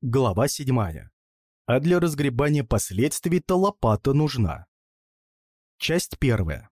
Глава 7. А для разгребания последствий-то лопата нужна. Часть первая.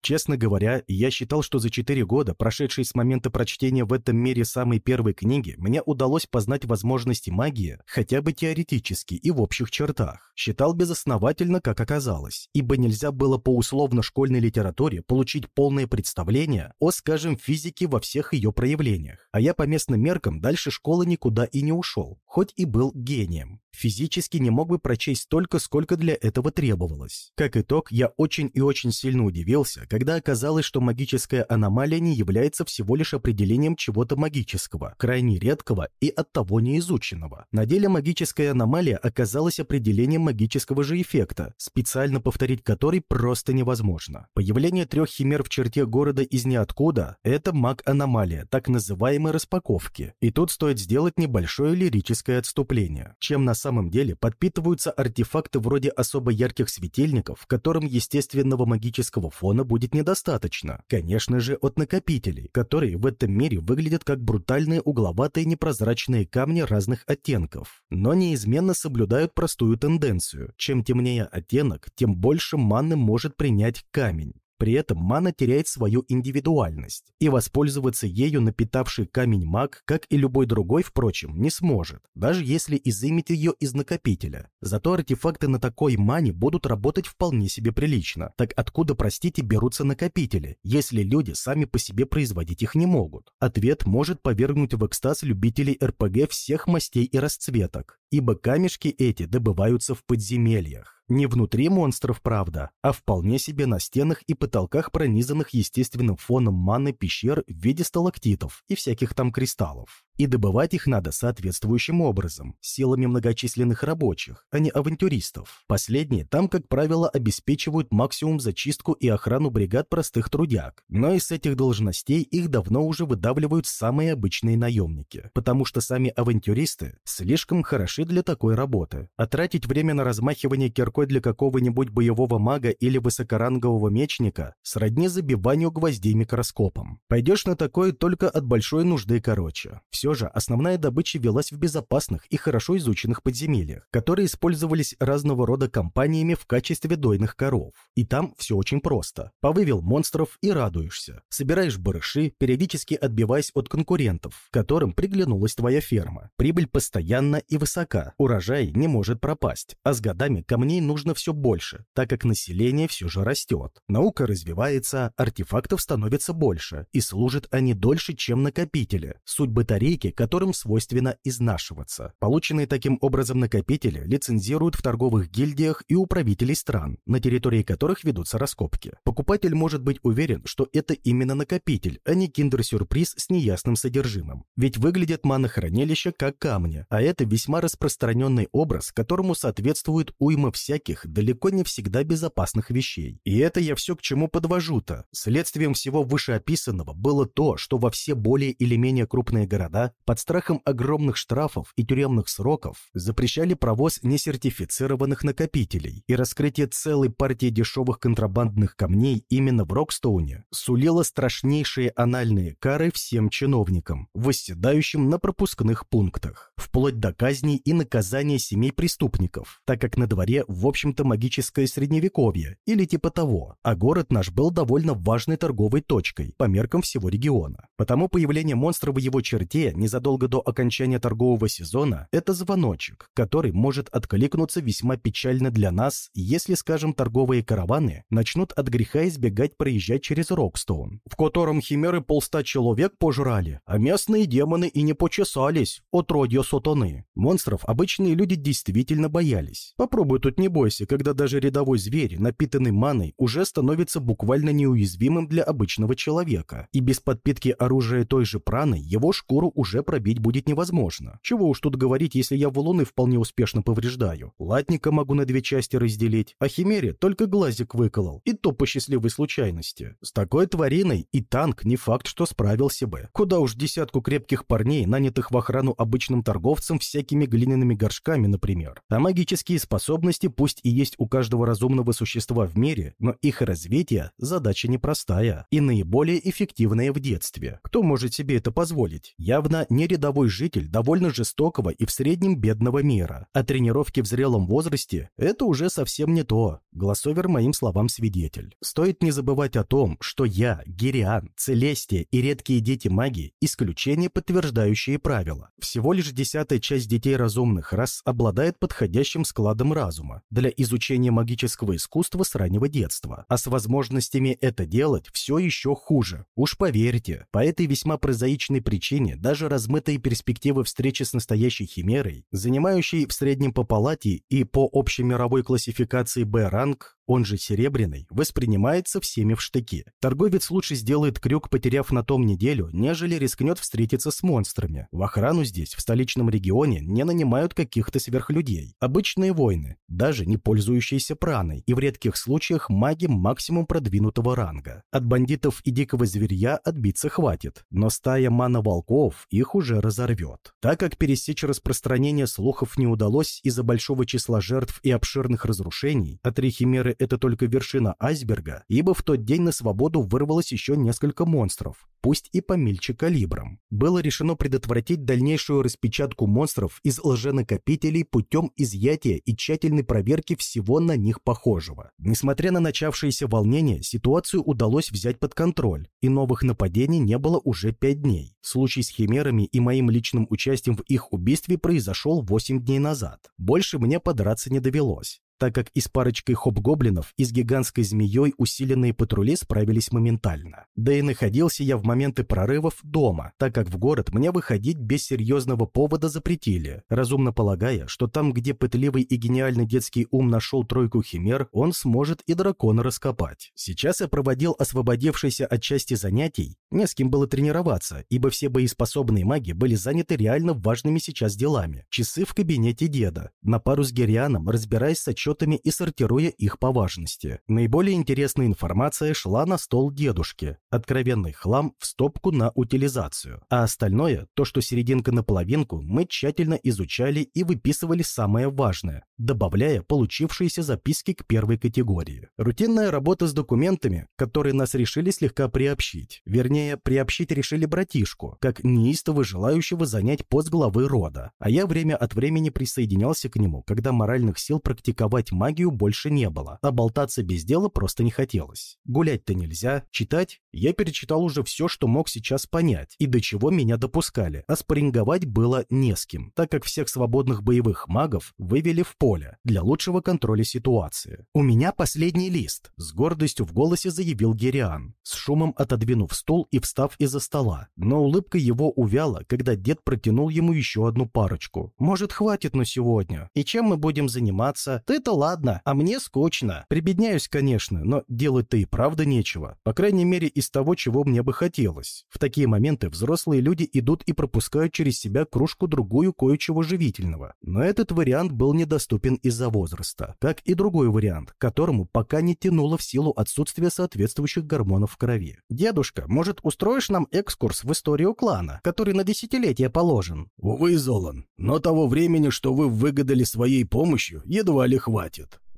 Честно говоря, я считал, что за четыре года, прошедшие с момента прочтения в этом мире самой первой книги, мне удалось познать возможности магии хотя бы теоретически и в общих чертах. Считал безосновательно, как оказалось, ибо нельзя было по условно-школьной литературе получить полное представление о, скажем, физике во всех ее проявлениях. А я по местным меркам дальше школы никуда и не ушел, хоть и был гением физически не мог бы прочесть столько, сколько для этого требовалось. Как итог, я очень и очень сильно удивился, когда оказалось, что магическая аномалия не является всего лишь определением чего-то магического, крайне редкого и оттого неизученного. На деле магическая аномалия оказалась определением магического же эффекта, специально повторить который просто невозможно. Появление трех химер в черте города из ниоткуда – это маг-аномалия, так называемой распаковки. И тут стоит сделать небольшое лирическое отступление. Чем на самом самом деле подпитываются артефакты вроде особо ярких светильников, в котором естественного магического фона будет недостаточно. Конечно же, от накопителей, которые в этом мире выглядят как брутальные угловатые непрозрачные камни разных оттенков, но неизменно соблюдают простую тенденцию. Чем темнее оттенок, тем больше маны может принять камень. При этом мана теряет свою индивидуальность, и воспользоваться ею напитавший камень маг, как и любой другой, впрочем, не сможет, даже если изымет ее из накопителя. Зато артефакты на такой мане будут работать вполне себе прилично. Так откуда, простите, берутся накопители, если люди сами по себе производить их не могут? Ответ может повергнуть в экстаз любителей РПГ всех мастей и расцветок, ибо камешки эти добываются в подземельях. Не внутри монстров, правда, а вполне себе на стенах и потолках, пронизанных естественным фоном маны пещер в виде сталактитов и всяких там кристаллов. И добывать их надо соответствующим образом, силами многочисленных рабочих, а не авантюристов. Последние там, как правило, обеспечивают максимум зачистку и охрану бригад простых трудяг. Но из этих должностей их давно уже выдавливают самые обычные наемники, потому что сами авантюристы слишком хороши для такой работы. А тратить время на размахивание киркой для какого-нибудь боевого мага или высокорангового мечника сродни забиванию гвоздей микроскопом. Пойдешь на такое только от большой нужды короче. Все все же основная добыча велась в безопасных и хорошо изученных подземельях, которые использовались разного рода компаниями в качестве дойных коров. И там все очень просто. Повывел монстров и радуешься. Собираешь барыши, периодически отбиваясь от конкурентов, которым приглянулась твоя ферма. Прибыль постоянна и высока, урожай не может пропасть, а с годами камней нужно все больше, так как население все же растет. Наука развивается, артефактов становится больше, и служат они дольше, чем накопители. Суть батареи ячейки, которым свойственно изнашиваться. Полученные таким образом накопители лицензируют в торговых гильдиях и у правителей стран, на территории которых ведутся раскопки. Покупатель может быть уверен, что это именно накопитель, а не киндер-сюрприз с неясным содержимым. Ведь выглядят манохранилища как камни, а это весьма распространенный образ, которому соответствует уйма всяких, далеко не всегда безопасных вещей. И это я все к чему подвожу-то. Следствием всего вышеописанного было то, что во все более или менее крупные города под страхом огромных штрафов и тюремных сроков запрещали провоз несертифицированных накопителей, и раскрытие целой партии дешевых контрабандных камней именно в Рокстоуне сулило страшнейшие анальные кары всем чиновникам, восседающим на пропускных пунктах, вплоть до казней и наказания семей преступников, так как на дворе, в общем-то, магическое средневековье или типа того, а город наш был довольно важной торговой точкой по меркам всего региона. Потому появление монстра в его черте незадолго до окончания торгового сезона – это звоночек, который может откликнуться весьма печально для нас, если, скажем, торговые караваны начнут от греха избегать проезжать через Рокстоун, в котором химеры полста человек пожрали, а местные демоны и не почесались от родья сатаны. Монстров обычные люди действительно боялись. Попробуй тут не бойся, когда даже рядовой зверь, напитанный маной, уже становится буквально неуязвимым для обычного человека, и без подпитки оружия той же праны его шкуру уже пробить будет невозможно. Чего уж тут говорить, если я валуны вполне успешно повреждаю. Латника могу на две части разделить, а Химере только глазик выколол, и то по счастливой случайности. С такой твариной и танк не факт, что справился бы. Куда уж десятку крепких парней, нанятых в охрану обычным торговцам всякими глиняными горшками, например. А магические способности пусть и есть у каждого разумного существа в мире, но их развитие – задача непростая и наиболее эффективная в детстве. Кто может себе это позволить? Явно не рядовой житель довольно жестокого и в среднем бедного мира. А тренировки в зрелом возрасте – это уже совсем не то. Глассовер моим словам свидетель. Стоит не забывать о том, что я, Гириан, Целестия и редкие дети маги – исключение, подтверждающие правила. Всего лишь десятая часть детей разумных рас обладает подходящим складом разума для изучения магического искусства с раннего детства, а с возможностями это делать все еще хуже. Уж поверьте, по этой весьма прозаичной причине даже размытые перспективы встречи с настоящей химерой, занимающей в среднем по палате и по общемировой классификации Б-ранг, он же серебряный, воспринимается всеми в штыки. Торговец лучше сделает крюк, потеряв на том неделю, нежели рискнет встретиться с монстрами. В охрану здесь, в столичном регионе, не нанимают каких-то сверхлюдей. Обычные воины, даже не пользующиеся праной, и в редких случаях маги максимум продвинутого ранга. От бандитов и дикого зверья отбиться хватит, но стая мана-волков их уже разорвет. Так как пересечь распространение слухов не удалось из-за большого числа жертв и обширных разрушений, от Рихимеры это только вершина айсберга, ибо в тот день на свободу вырвалось еще несколько монстров, пусть и помельче калибром. Было решено предотвратить дальнейшую распечатку монстров из лженакопителей путем изъятия и тщательной проверки всего на них похожего. Несмотря на начавшееся волнение, ситуацию удалось взять под контроль, и новых нападений не было уже пять дней. Случай с химерами и моим личным участием в их убийстве произошел 8 дней назад. Больше мне подраться не довелось так как и с парочкой хоп-гоблинов, и с гигантской змеей усиленные патрули справились моментально. Да и находился я в моменты прорывов дома, так как в город мне выходить без серьезного повода запретили, разумно полагая, что там, где пытливый и гениальный детский ум нашел тройку химер, он сможет и дракона раскопать. Сейчас я проводил освободившийся от части занятий, не с кем было тренироваться, ибо все боеспособные маги были заняты реально важными сейчас делами. Часы в кабинете деда, на пару с Герианом, разбираясь с отчетами и сортируя их по важности. Наиболее интересная информация шла на стол дедушки, откровенный хлам в стопку на утилизацию. А остальное, то, что серединка на половинку, мы тщательно изучали и выписывали самое важное, добавляя получившиеся записки к первой категории. Рутинная работа с документами, которые нас решили слегка приобщить. Вернее, приобщить решили братишку, как неистово желающего занять пост главы рода. А я время от времени присоединялся к нему, когда моральных сил практиковать магию больше не было, а болтаться без дела просто не хотелось. Гулять-то нельзя, читать я перечитал уже все, что мог сейчас понять, и до чего меня допускали, а спарринговать было не с кем, так как всех свободных боевых магов вывели в поле для лучшего контроля ситуации. «У меня последний лист», — с гордостью в голосе заявил Гериан, с шумом отодвинув стул и встав из-за стола, но улыбка его увяла, когда дед протянул ему еще одну парочку. «Может, хватит на сегодня? И чем мы будем заниматься? Ты-то ладно, а мне скучно. Прибедняюсь, конечно, но делать-то и правда нечего. По крайней мере, из того, чего мне бы хотелось. В такие моменты взрослые люди идут и пропускают через себя кружку-другую кое-чего живительного. Но этот вариант был недоступен из-за возраста, как и другой вариант, которому пока не тянуло в силу отсутствия соответствующих гормонов в крови. «Дедушка, может, устроишь нам экскурс в историю клана, который на десятилетие положен?» «Увы, Золан, но того времени, что вы выгадали своей помощью, едва ли хватит.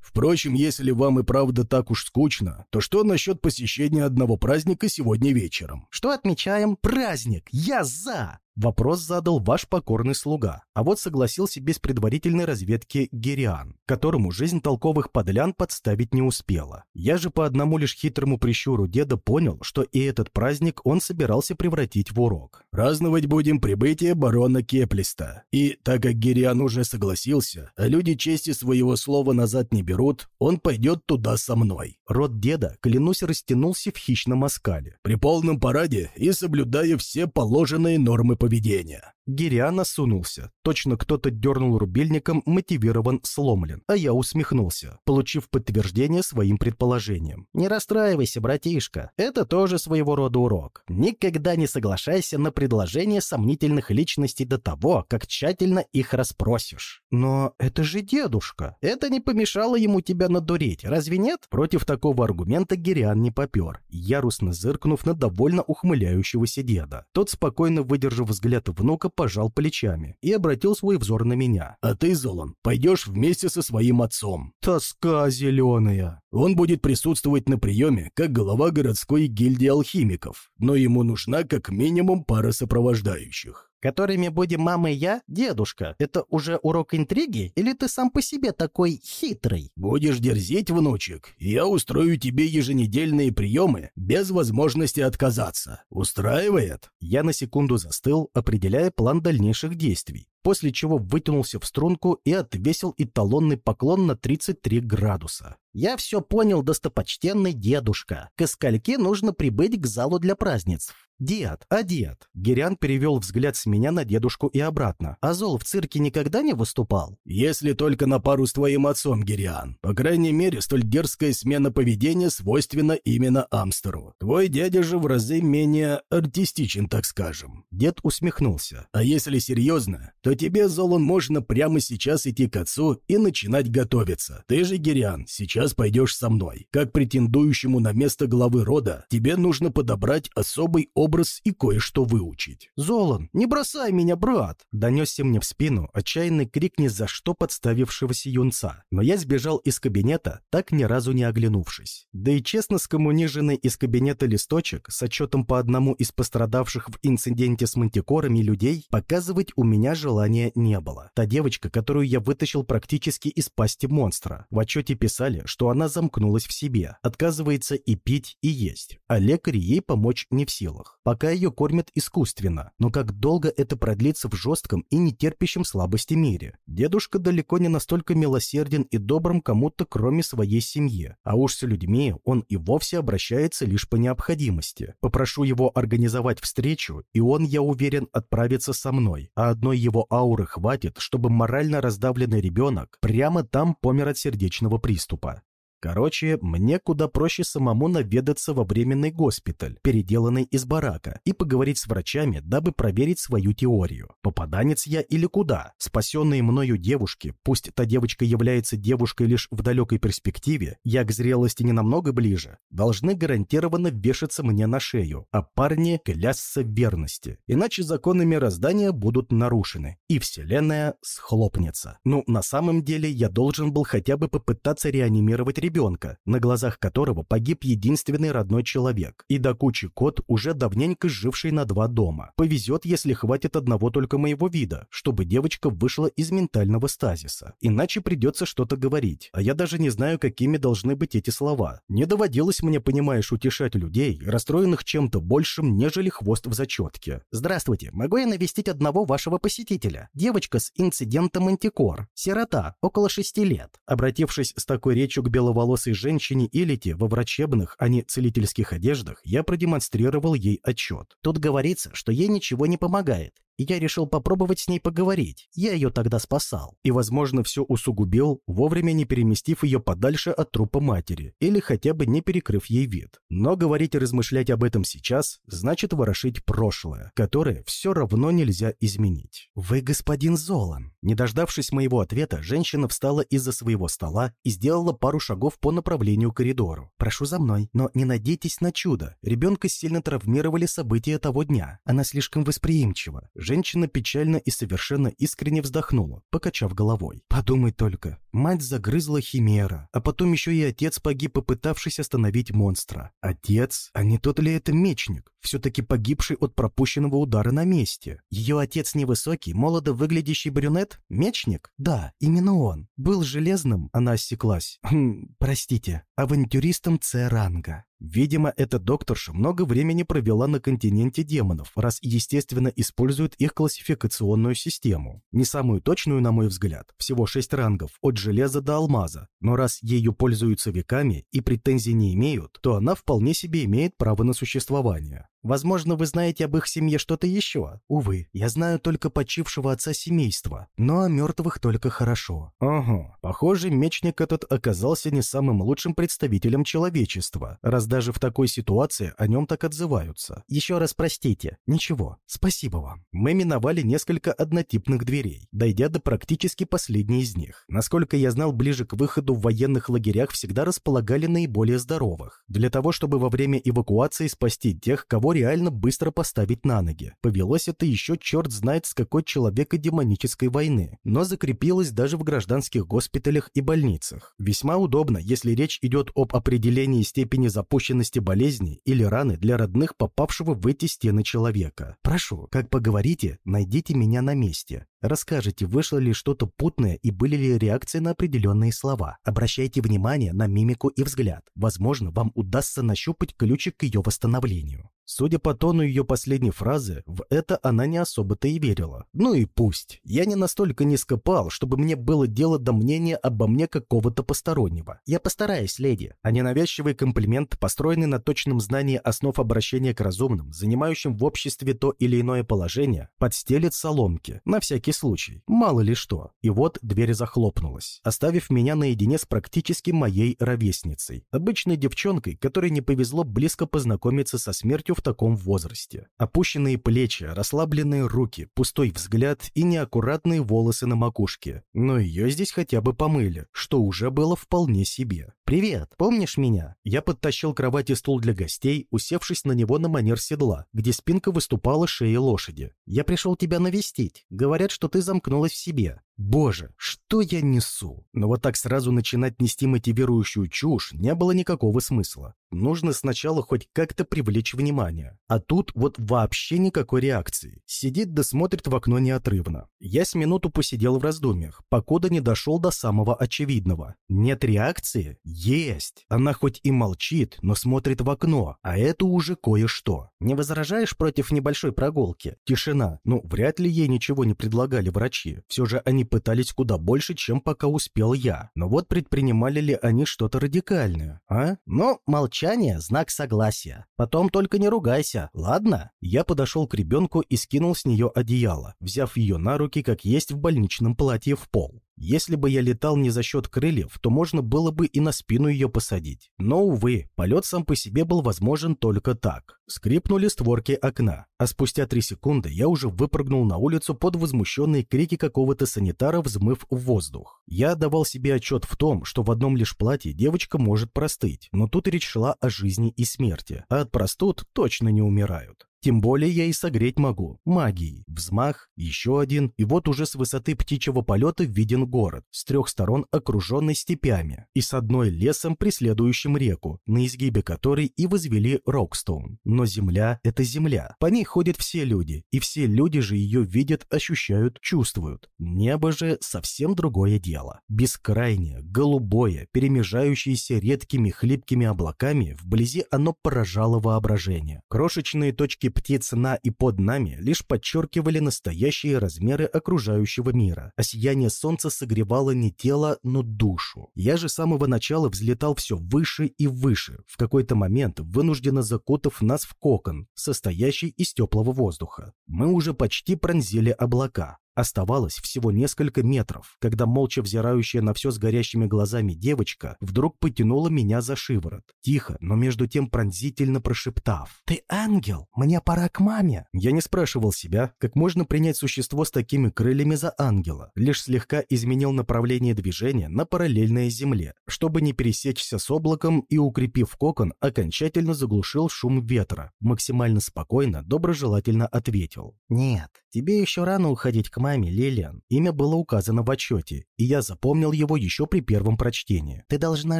Впрочем, если вам и правда так уж скучно, то что насчет посещения одного праздника сегодня вечером? Что отмечаем? Праздник! Я за! Вопрос задал ваш покорный слуга, а вот согласился без предварительной разведки Гериан, которому жизнь толковых подлян подставить не успела. Я же по одному лишь хитрому прищуру деда понял, что и этот праздник он собирался превратить в урок. «Праздновать будем прибытие барона Кеплиста. И так как Гериан уже согласился, а люди чести своего слова назад не берут, он пойдет туда со мной». Рот деда, клянусь, растянулся в хищном оскале. «При полном параде и соблюдая все положенные нормы поведения поведения. Гириан осунулся. Точно кто-то дернул рубильником, мотивирован, сломлен. А я усмехнулся, получив подтверждение своим предположениям. «Не расстраивайся, братишка. Это тоже своего рода урок. Никогда не соглашайся на предложения сомнительных личностей до того, как тщательно их расспросишь». «Но это же дедушка. Это не помешало ему тебя надурить, разве нет?» Против такого аргумента Гириан не попер, яростно зыркнув на довольно ухмыляющегося деда. Тот, спокойно выдержав взгляд внука, пожал плечами и обратил свой взор на меня. «А ты, Золон, пойдешь вместе со своим отцом. Тоска зеленая. Он будет присутствовать на приеме, как глава городской гильдии алхимиков, но ему нужна как минимум пара сопровождающих которыми будем мама и я, дедушка. Это уже урок интриги? Или ты сам по себе такой хитрый? Будешь дерзить, внучек, я устрою тебе еженедельные приемы без возможности отказаться. Устраивает? Я на секунду застыл, определяя план дальнейших действий после чего вытянулся в струнку и отвесил эталонный поклон на 33 градуса. «Я все понял, достопочтенный дедушка. К скольки нужно прибыть к залу для празднеств?» «Дед, а дед?» Гериан перевел взгляд с меня на дедушку и обратно. «А Зол в цирке никогда не выступал?» «Если только на пару с твоим отцом, Гериан. По крайней мере, столь дерзкая смена поведения свойственна именно Амстеру. Твой дядя же в разы менее артистичен, так скажем». Дед усмехнулся. «А если серьезно, то тебе, Золон, можно прямо сейчас идти к отцу и начинать готовиться. Ты же, Гериан, сейчас пойдешь со мной. Как претендующему на место главы рода, тебе нужно подобрать особый образ образ и кое-что выучить. «Золан, не бросай меня, брат!» Донесся мне в спину отчаянный крик ни за что подставившегося юнца. Но я сбежал из кабинета, так ни разу не оглянувшись. Да и честно скоммуниженный из кабинета листочек с отчетом по одному из пострадавших в инциденте с мантикорами людей показывать у меня желания не было. Та девочка, которую я вытащил практически из пасти монстра. В отчете писали, что она замкнулась в себе, отказывается и пить, и есть, а лекари ей помочь не в силах пока ее кормят искусственно. Но как долго это продлится в жестком и нетерпящем слабости мире? Дедушка далеко не настолько милосерден и добрым кому-то, кроме своей семьи. А уж с людьми он и вовсе обращается лишь по необходимости. Попрошу его организовать встречу, и он, я уверен, отправится со мной. А одной его ауры хватит, чтобы морально раздавленный ребенок прямо там помер от сердечного приступа. Короче, мне куда проще самому наведаться во временный госпиталь, переделанный из барака, и поговорить с врачами, дабы проверить свою теорию. Попаданец я или куда? Спасенные мною девушки, пусть та девочка является девушкой лишь в далекой перспективе, я к зрелости не намного ближе, должны гарантированно вешаться мне на шею, а парни клясться в верности. Иначе законы мироздания будут нарушены, и вселенная схлопнется. Ну, на самом деле, я должен был хотя бы попытаться реанимировать ребенка, ребенка, на глазах которого погиб единственный родной человек, и до кучи кот, уже давненько живший на два дома. Повезет, если хватит одного только моего вида, чтобы девочка вышла из ментального стазиса. Иначе придется что-то говорить, а я даже не знаю, какими должны быть эти слова. Не доводилось мне, понимаешь, утешать людей, расстроенных чем-то большим, нежели хвост в зачетке. «Здравствуйте, могу я навестить одного вашего посетителя? Девочка с инцидентом Мантикор, сирота, около шести лет». Обратившись с такой речью к белого темноволосой женщине Элите во врачебных, а не целительских одеждах, я продемонстрировал ей отчет. Тут говорится, что ей ничего не помогает, я решил попробовать с ней поговорить. Я ее тогда спасал. И, возможно, все усугубил, вовремя не переместив ее подальше от трупа матери, или хотя бы не перекрыв ей вид. Но говорить и размышлять об этом сейчас значит ворошить прошлое, которое все равно нельзя изменить. «Вы господин Золан». Не дождавшись моего ответа, женщина встала из-за своего стола и сделала пару шагов по направлению к коридору. «Прошу за мной, но не надейтесь на чудо. Ребенка сильно травмировали события того дня. Она слишком восприимчива. Женщина печально и совершенно искренне вздохнула, покачав головой. Подумай только, мать загрызла химера, а потом еще и отец погиб, попытавшись остановить монстра. Отец? А не тот ли это мечник, все-таки погибший от пропущенного удара на месте? Ее отец невысокий, молодо выглядящий брюнет? Мечник? Да, именно он. Был железным, она осеклась. Хм, простите, авантюристом С-ранга. Видимо, эта докторша много времени провела на континенте демонов, раз естественно использует их классификационную систему. Не самую точную, на мой взгляд, всего шесть рангов, от железа до алмаза, но раз ею пользуются веками и претензий не имеют, то она вполне себе имеет право на существование. Возможно, вы знаете об их семье что-то еще. Увы, я знаю только почившего отца семейства, но о мертвых только хорошо. Ага, похоже, мечник этот оказался не самым лучшим представителем человечества, раз даже в такой ситуации о нем так отзываются. Еще раз простите. Ничего, спасибо вам. Мы миновали несколько однотипных дверей, дойдя до практически последней из них. Насколько я знал, ближе к выходу в военных лагерях всегда располагали наиболее здоровых, для того, чтобы во время эвакуации спасти тех, кого реально быстро поставить на ноги. Повелось это еще черт знает с какой человеко-демонической войны, но закрепилось даже в гражданских госпиталях и больницах. Весьма удобно, если речь идет об определении степени запущенности болезни или раны для родных попавшего в эти стены человека. Прошу, как поговорите, найдите меня на месте. Расскажите, вышло ли что-то путное и были ли реакции на определенные слова. Обращайте внимание на мимику и взгляд. Возможно, вам удастся нащупать ключик к ее восстановлению. Судя по тону ее последней фразы, в это она не особо-то и верила. Ну и пусть. Я не настолько низко пал, чтобы мне было дело до мнения обо мне какого-то постороннего. Я постараюсь, леди. А ненавязчивый комплимент, построенный на точном знании основ обращения к разумным, занимающим в обществе то или иное положение, подстелит соломки. На всякий случай. Мало ли что. И вот дверь захлопнулась, оставив меня наедине с практически моей ровесницей. Обычной девчонкой, которой не повезло близко познакомиться со смертью в таком возрасте. Опущенные плечи, расслабленные руки, пустой взгляд и неаккуратные волосы на макушке. Но ее здесь хотя бы помыли, что уже было вполне себе. «Привет, помнишь меня?» Я подтащил кровать и стул для гостей, усевшись на него на манер седла, где спинка выступала шеей лошади. «Я пришел тебя навестить. Говорят, что ты замкнулась в себе. Боже, что я несу? Но вот так сразу начинать нести мотивирующую чушь не было никакого смысла. Нужно сначала хоть как-то привлечь внимание. А тут вот вообще никакой реакции. Сидит да смотрит в окно неотрывно. Я с минуту посидел в раздумьях, покуда не дошел до самого очевидного. Нет реакции? Есть. Она хоть и молчит, но смотрит в окно, а это уже кое-что. Не возражаешь против небольшой прогулки? Тишина. Ну, вряд ли ей ничего не предлагали врачи. Все же они пытались куда больше, чем пока успел я. Но вот предпринимали ли они что-то радикальное, а? Но молчание – знак согласия. Потом только не ругайся, ладно? Я подошел к ребенку и скинул с нее одеяло, взяв ее на руки, как есть в больничном платье в пол. Если бы я летал не за счет крыльев, то можно было бы и на спину ее посадить. Но, увы, полет сам по себе был возможен только так. Скрипнули створки окна, а спустя три секунды я уже выпрыгнул на улицу под возмущенные крики какого-то санитара, взмыв в воздух. Я давал себе отчет в том, что в одном лишь платье девочка может простыть, но тут речь шла о жизни и смерти, а от простуд точно не умирают. Тем более я и согреть могу. Магией. Взмах, еще один, и вот уже с высоты птичьего полета виден город, с трех сторон окруженный степями, и с одной лесом, преследующим реку, на изгибе которой и возвели Рокстоун. Но земля — это земля. По ней ходят все люди, и все люди же ее видят, ощущают, чувствуют. Небо же совсем другое дело. Бескрайнее, голубое, перемежающееся редкими хлипкими облаками, вблизи оно поражало воображение. Крошечные точки птиц на и под нами лишь подчеркивали настоящие размеры окружающего мира, а сияние солнца согревало не тело, но душу. Я же с самого начала взлетал все выше и выше, в какой-то момент вынужденно закутав нас в кокон, состоящий из теплого воздуха. Мы уже почти пронзили облака, Оставалось всего несколько метров, когда молча взирающая на все с горящими глазами девочка вдруг потянула меня за шиворот, тихо, но между тем пронзительно прошептав. «Ты ангел, мне пора к маме». Я не спрашивал себя, как можно принять существо с такими крыльями за ангела, лишь слегка изменил направление движения на параллельное земле, чтобы не пересечься с облаком и, укрепив кокон, окончательно заглушил шум ветра, максимально спокойно, доброжелательно ответил. «Нет, тебе еще рано уходить к маме, Лилиан. Имя было указано в отчете, и я запомнил его еще при первом прочтении. Ты должна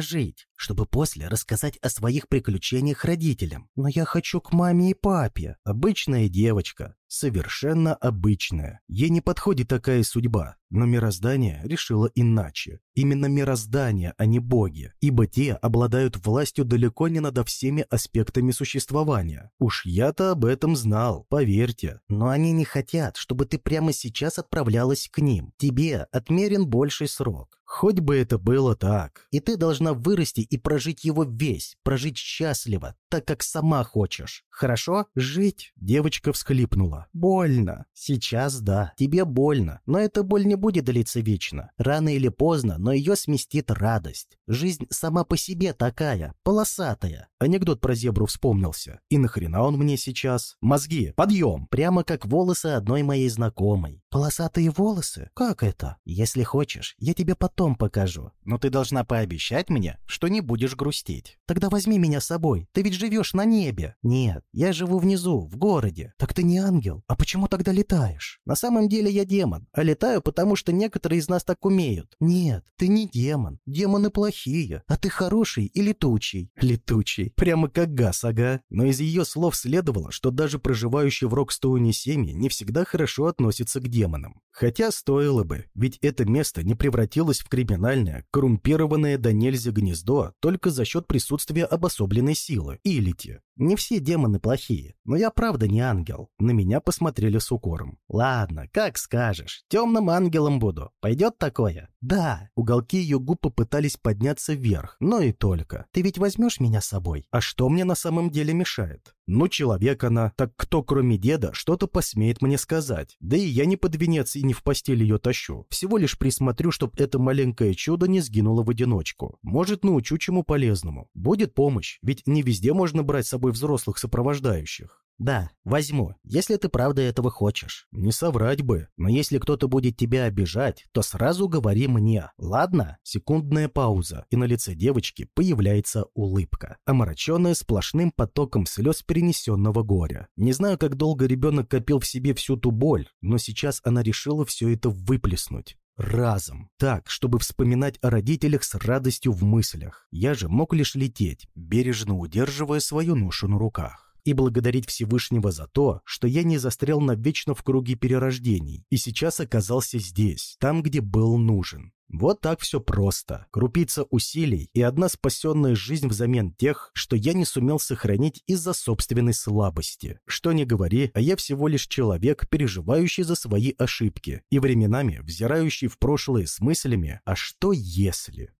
жить, чтобы после рассказать о своих приключениях родителям. Но я хочу к маме и папе. Обычная девочка, совершенно обычная. Ей не подходит такая судьба, но мироздание решило иначе. Именно мироздание, а не боги, ибо те обладают властью далеко не над всеми аспектами существования. Уж я-то об этом знал, поверьте. Но они не хотят, чтобы ты прямо сейчас отправлялась к ним. Тебе отмерен больший срок. Хоть бы это было так. И ты должна вырасти и прожить его весь, прожить счастливо, так как сама хочешь. Хорошо? Жить? Девочка всхлипнула. Больно. Сейчас да. Тебе больно. Но эта боль не будет длиться вечно. Рано или поздно, но ее сместит радость. Жизнь сама по себе такая, полосатая. Анекдот про зебру вспомнился. И нахрена он мне сейчас? Мозги, подъем! Прямо как волосы одной моей знакомой. Полосатые волосы? Как это? Если хочешь, я тебе потом покажу. Но ты должна пообещать мне, что не будешь грустить. Тогда возьми меня с собой. Ты ведь живешь на небе. Нет, я живу внизу, в городе. Так ты не ангел. А почему тогда летаешь? На самом деле я демон. А летаю, потому что некоторые из нас так умеют. Нет, ты не демон. Демоны плохие. А ты хороший и летучий. Летучий. Прямо как газ, ага. Но из ее слов следовало, что даже проживающие в Рокстоуне семьи не всегда хорошо относятся к демонам. Хотя стоило бы, ведь это место не превратилось в криминальное, коррумпированное до нельзя гнездо только за счет присутствия обособленной силы, илити. Не все демоны плохие, но я правда не ангел. На меня посмотрели с укором. Ладно, как скажешь. Темным ангелом буду. Пойдет такое? Да. Уголки ее губ попытались подняться вверх, но и только. Ты ведь возьмешь меня с собой? А что мне на самом деле мешает? Ну, человек она, так кто, кроме деда, что-то посмеет мне сказать? Да и я не под венец и не в постель ее тащу. Всего лишь присмотрю, чтоб это маленькое чудо не сгинуло в одиночку. Может, научу чему полезному. Будет помощь, ведь не везде можно брать с собой взрослых сопровождающих. «Да, возьму, если ты правда этого хочешь». «Не соврать бы, но если кто-то будет тебя обижать, то сразу говори мне, ладно?» Секундная пауза, и на лице девочки появляется улыбка, омраченная сплошным потоком слез перенесенного горя. Не знаю, как долго ребенок копил в себе всю ту боль, но сейчас она решила все это выплеснуть. Разом. Так, чтобы вспоминать о родителях с радостью в мыслях. Я же мог лишь лететь, бережно удерживая свою ношу на руках и благодарить Всевышнего за то, что я не застрял навечно в круге перерождений и сейчас оказался здесь, там, где был нужен. Вот так все просто. Крупица усилий и одна спасенная жизнь взамен тех, что я не сумел сохранить из-за собственной слабости. Что не говори, а я всего лишь человек, переживающий за свои ошибки и временами взирающий в прошлое с мыслями «А что если?».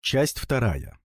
Часть вторая.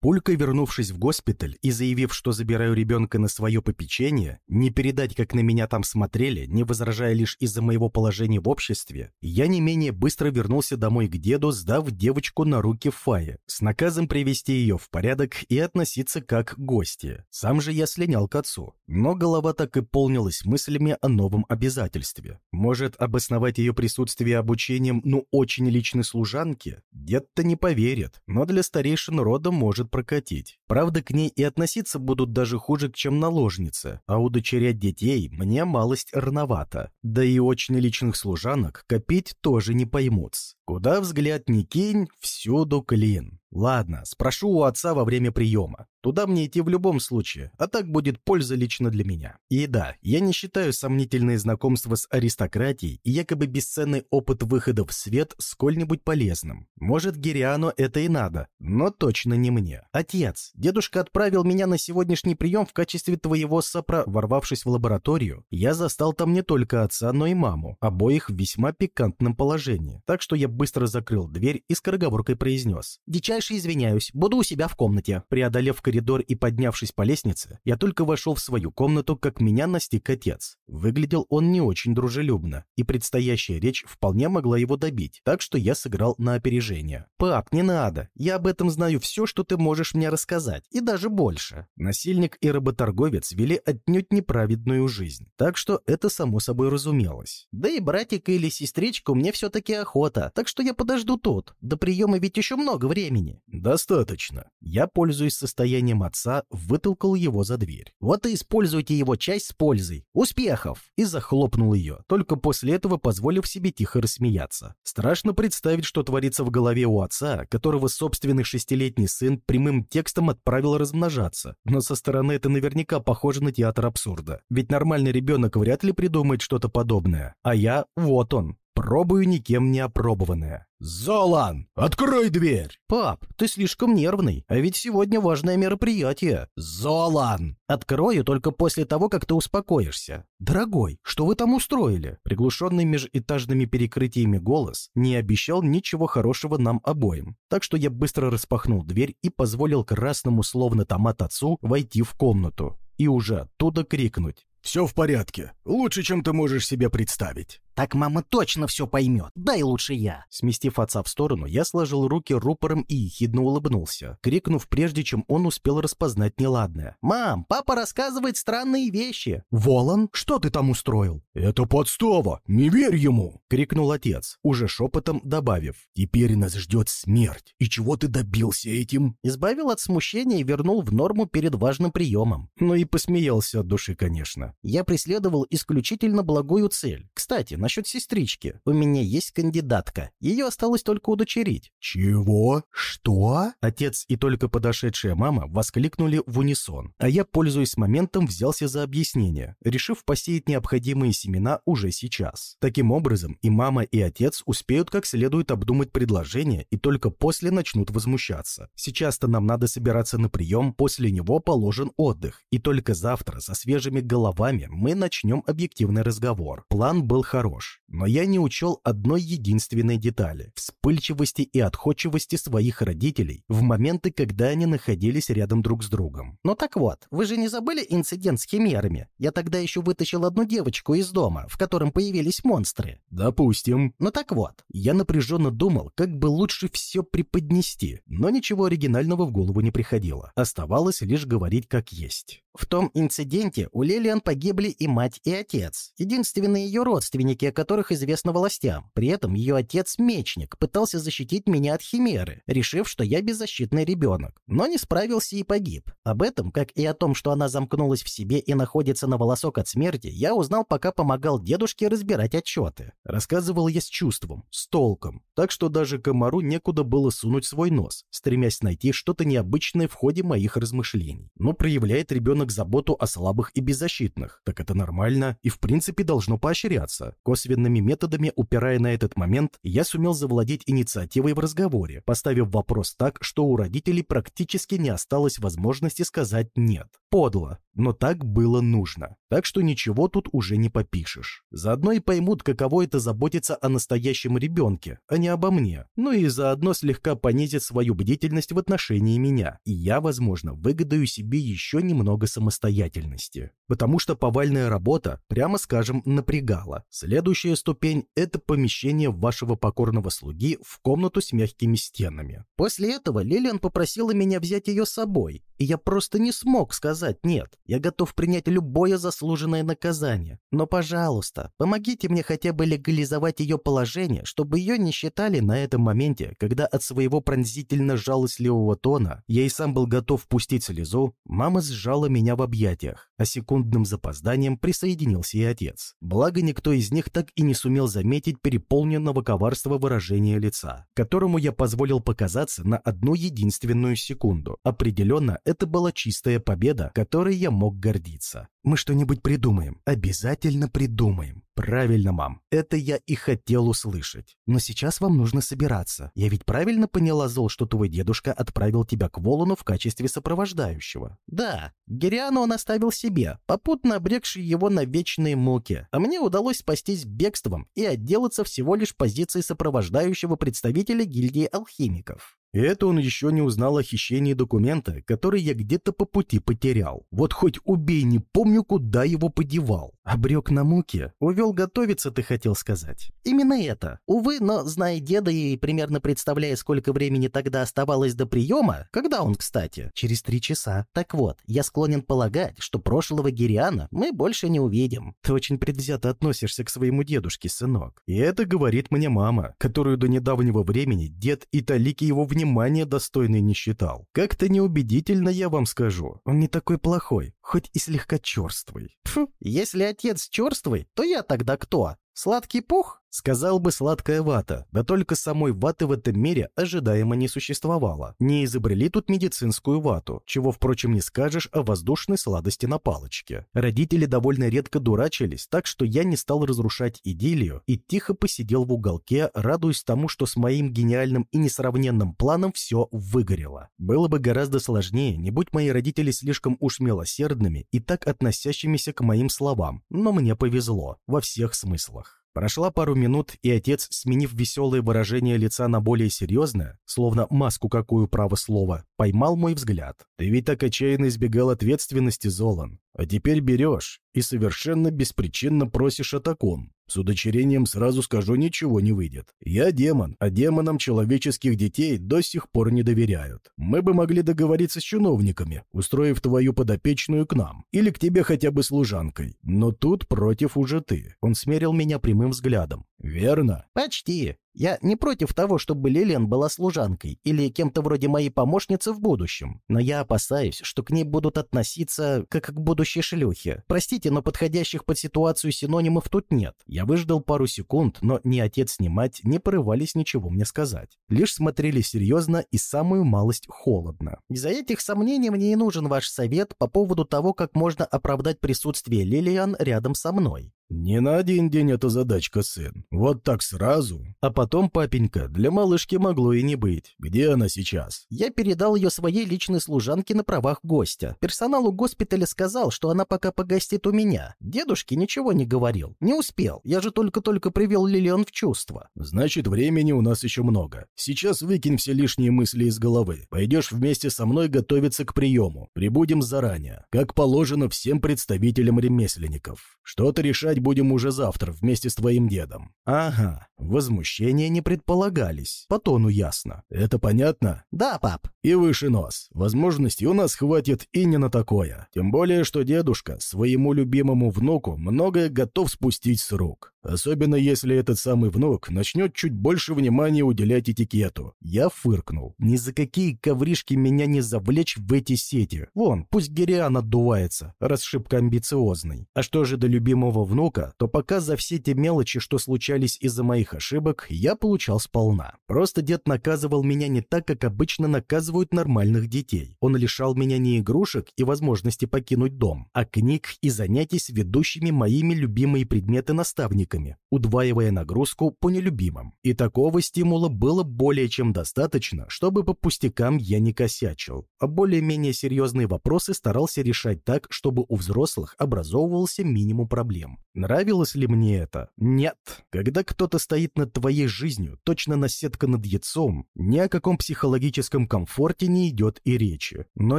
Пулька, вернувшись в госпиталь и заявив, что забираю ребенка на свое попечение, не передать, как на меня там смотрели, не возражая лишь из-за моего положения в обществе, я не менее быстро вернулся домой к деду, сдав девочку на руки Фае, с наказом привести ее в порядок и относиться как к гости. Сам же я слинял к отцу, но голова так и полнилась мыслями о новом обязательстве. Может, обосновать ее присутствие обучением, ну, очень личной служанки? Дед-то не поверит, но для старейшин рода может прокатить. Правда, к ней и относиться будут даже хуже, чем наложница, а удочерять детей мне малость рановато. Да и очень личных служанок копить тоже не поймут. Куда взгляд не кинь, всюду клин. Ладно, спрошу у отца во время приема. Туда мне идти в любом случае, а так будет польза лично для меня. И да, я не считаю сомнительные знакомства с аристократией и якобы бесценный опыт выхода в свет сколь-нибудь полезным. Может, Гириану это и надо, но точно не мне. Отец, дедушка отправил меня на сегодняшний прием в качестве твоего сопра... Ворвавшись в лабораторию, я застал там не только отца, но и маму, обоих в весьма пикантном положении. Так что я быстро закрыл дверь и скороговоркой произнес. «Дичайше извиняюсь, буду у себя в комнате». Преодолев коридор, и поднявшись по лестнице, я только вошел в свою комнату, как меня настиг отец. Выглядел он не очень дружелюбно, и предстоящая речь вполне могла его добить, так что я сыграл на опережение. «Пап, не надо, я об этом знаю все, что ты можешь мне рассказать, и даже больше». Насильник и работорговец вели отнюдь неправедную жизнь, так что это само собой разумелось. Да и братик или сестричку мне все-таки охота, так что я подожду тут. До приема ведь еще много времени. Достаточно. Я пользуюсь состоянием отца вытолкал его за дверь. «Вот и используйте его часть с пользой. Успехов!» И захлопнул ее, только после этого позволив себе тихо рассмеяться. Страшно представить, что творится в голове у отца, которого собственный шестилетний сын прямым текстом отправил размножаться. Но со стороны это наверняка похоже на театр абсурда. Ведь нормальный ребенок вряд ли придумает что-то подобное. А я, вот он, пробую никем не опробованное. «Золан, открой дверь!» «Пап, ты слишком нервный, а ведь сегодня важное мероприятие». «Золан!» «Открою только после того, как ты успокоишься». «Дорогой, что вы там устроили?» Приглушенный межэтажными перекрытиями голос не обещал ничего хорошего нам обоим, так что я быстро распахнул дверь и позволил красному словно томат отцу войти в комнату и уже оттуда крикнуть. «Все в порядке. Лучше, чем ты можешь себе представить». Так мама точно все поймет. Дай лучше я. Сместив отца в сторону, я сложил руки рупором и ехидно улыбнулся, крикнув прежде, чем он успел распознать неладное. «Мам, папа рассказывает странные вещи!» «Волан, что ты там устроил?» «Это подстава! Не верь ему!» — крикнул отец, уже шепотом добавив. «Теперь нас ждет смерть. И чего ты добился этим?» Избавил от смущения и вернул в норму перед важным приемом. Ну и посмеялся от души, конечно. Я преследовал исключительно благую цель. Кстати, насчет сестрички. У меня есть кандидатка. Ее осталось только удочерить. «Чего? Что?» Отец и только подошедшая мама воскликнули в унисон, а я, пользуясь моментом, взялся за объяснение, решив посеять необходимые семена уже сейчас. Таким образом, и мама, и отец успеют как следует обдумать предложение и только после начнут возмущаться. Сейчас-то нам надо собираться на прием, после него положен отдых, и только завтра со свежими головами мы начнем объективный разговор. План был хорош, но я не учел одной единственной детали – вспыльчивости и отходчивости своих родителей в моменты, когда они находились рядом друг с другом. Ну так вот, вы же не забыли инцидент с химерами? Я тогда еще вытащил одну девочку из дома, в котором появились монстры. Допустим. Ну так вот, я напряженно думал, как бы лучше все преподнести, но ничего оригинального в голову не приходило. Оставалось лишь говорить как есть. В том инциденте у Лилиан погибли и мать, и отец. Единственные ее родственники, о которых известно властям. При этом ее отец, мечник, пытался защитить меня от химеры, решив, что я беззащитный ребенок. Но не справился и погиб. Об этом, как и о том, что она замкнулась в себе и находится на волосок от смерти, я узнал, пока помогал дедушке разбирать отчеты. Рассказывал я с чувством, с толком, так что даже комару некуда было сунуть свой нос, стремясь найти что-то необычное в ходе моих размышлений. Но проявляет ребенок ребенок заботу о слабых и беззащитных. Так это нормально и в принципе должно поощряться. Косвенными методами, упирая на этот момент, я сумел завладеть инициативой в разговоре, поставив вопрос так, что у родителей практически не осталось возможности сказать «нет». Подло, но так было нужно. Так что ничего тут уже не попишешь. Заодно и поймут, каково это заботиться о настоящем ребенке, а не обо мне. Ну и заодно слегка понизят свою бдительность в отношении меня. И я, возможно, выгодаю себе еще немного самостоятельности. Потому что повальная работа, прямо скажем, напрягала. Следующая ступень – это помещение вашего покорного слуги в комнату с мягкими стенами. После этого Лилиан попросила меня взять ее с собой, и я просто не смог сказать «нет». Я готов принять любое заслуженное наказание. Но, пожалуйста, помогите мне хотя бы легализовать ее положение, чтобы ее не считали на этом моменте, когда от своего пронзительно-жалостливого тона я и сам был готов пустить слезу, мама сжала меня в объятиях, а секундным запозданием присоединился и отец. Благо, никто из них так и не сумел заметить переполненного коварства выражения лица, которому я позволил показаться на одну единственную секунду. Определенно, это была чистая победа, которой я мог гордиться. Мы что-нибудь придумаем, обязательно придумаем. Правильно, мам, это я и хотел услышать. Но сейчас вам нужно собираться. Я ведь правильно поняла, Зол, что твой дедушка отправил тебя к Волону в качестве сопровождающего? Да, Гериану он оставил себе, попутно обрекший его на вечные муки. А мне удалось спастись бегством и отделаться всего лишь позицией сопровождающего представителя гильдии алхимиков. И это он еще не узнал о хищении документа, который я где-то по пути потерял. Вот хоть убей, не помню, куда его подевал. Обрек на муки. Увел готовиться, ты хотел сказать. Именно это. Увы, но, зная деда и примерно представляя, сколько времени тогда оставалось до приема, когда он, кстати, через три часа. Так вот, я склонен полагать, что прошлого Гириана мы больше не увидим. Ты очень предвзято относишься к своему дедушке, сынок. И это говорит мне мама, которую до недавнего времени дед и талики его внимания внимания достойный не считал. Как-то неубедительно я вам скажу. Он не такой плохой, хоть и слегка черствый. Фу, если отец черствый, то я тогда кто? Сладкий пух? Сказал бы сладкая вата, да только самой ваты в этом мире ожидаемо не существовало. Не изобрели тут медицинскую вату, чего, впрочем, не скажешь о воздушной сладости на палочке. Родители довольно редко дурачились, так что я не стал разрушать идиллию и тихо посидел в уголке, радуясь тому, что с моим гениальным и несравненным планом все выгорело. Было бы гораздо сложнее, не будь мои родители слишком уж милосердными и так относящимися к моим словам, но мне повезло во всех смыслах. Прошла пару минут, и отец, сменив веселое выражение лица на более серьезное, словно маску какую право слова, поймал мой взгляд. «Ты ведь так отчаянно избегал ответственности, Золан. А теперь берешь и совершенно беспричинно просишь о таком. С удочерением, сразу скажу, ничего не выйдет. Я демон, а демонам человеческих детей до сих пор не доверяют. Мы бы могли договориться с чиновниками, устроив твою подопечную к нам. Или к тебе хотя бы служанкой. Но тут против уже ты. Он смерил меня прямым взглядом. Верно? Почти. Я не против того, чтобы Лилиан была служанкой или кем-то вроде моей помощницы в будущем, но я опасаюсь, что к ней будут относиться как к будущей шлюхе. Простите, но подходящих под ситуацию синонимов тут нет. Я выждал пару секунд, но ни отец, ни мать не порывались ничего мне сказать. Лишь смотрели серьезно и самую малость холодно. Из-за этих сомнений мне и нужен ваш совет по поводу того, как можно оправдать присутствие Лилиан рядом со мной. «Не на один день эта задачка, сын. Вот так сразу. А потом, папенька, для малышки могло и не быть. Где она сейчас?» Я передал ее своей личной служанке на правах гостя. Персоналу госпиталя сказал, что она пока погостит у меня. Дедушке ничего не говорил. Не успел. Я же только-только привел Лилиан в чувство. «Значит, времени у нас еще много. Сейчас выкинь все лишние мысли из головы. Пойдешь вместе со мной готовиться к приему. Прибудем заранее, как положено всем представителям ремесленников. Что-то решать Решать будем уже завтра вместе с твоим дедом». «Ага, возмущения не предполагались. По тону ясно». «Это понятно?» «Да, пап». «И выше нос. Возможностей у нас хватит и не на такое. Тем более, что дедушка своему любимому внуку многое готов спустить с рук. Особенно если этот самый внук начнет чуть больше внимания уделять этикету. Я фыркнул. Ни за какие ковришки меня не завлечь в эти сети. Вон, пусть Гириан отдувается, расшибка амбициозный. А что же до любимого внука, то пока за все те мелочи, что случались из-за моих ошибок, я получал сполна. Просто дед наказывал меня не так, как обычно наказывают нормальных детей. Он лишал меня не игрушек и возможности покинуть дом, а книг и занятий с ведущими моими любимые предметы наставниками удваивая нагрузку по нелюбимым. И такого стимула было более чем достаточно, чтобы по пустякам я не косячил, а более-менее серьезные вопросы старался решать так, чтобы у взрослых образовывался минимум проблем. Нравилось ли мне это? Нет. Когда кто-то стоит над твоей жизнью, точно наседка над яйцом, ни о каком психологическом комфорте не идет и речи. Но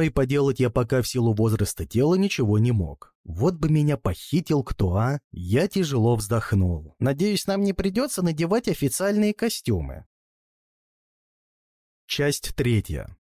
и поделать я пока в силу возраста тела ничего не мог. Вот бы меня похитил кто, а? Я тяжело вздохнул. Надеюсь, нам не придется надевать официальные костюмы. Часть третья.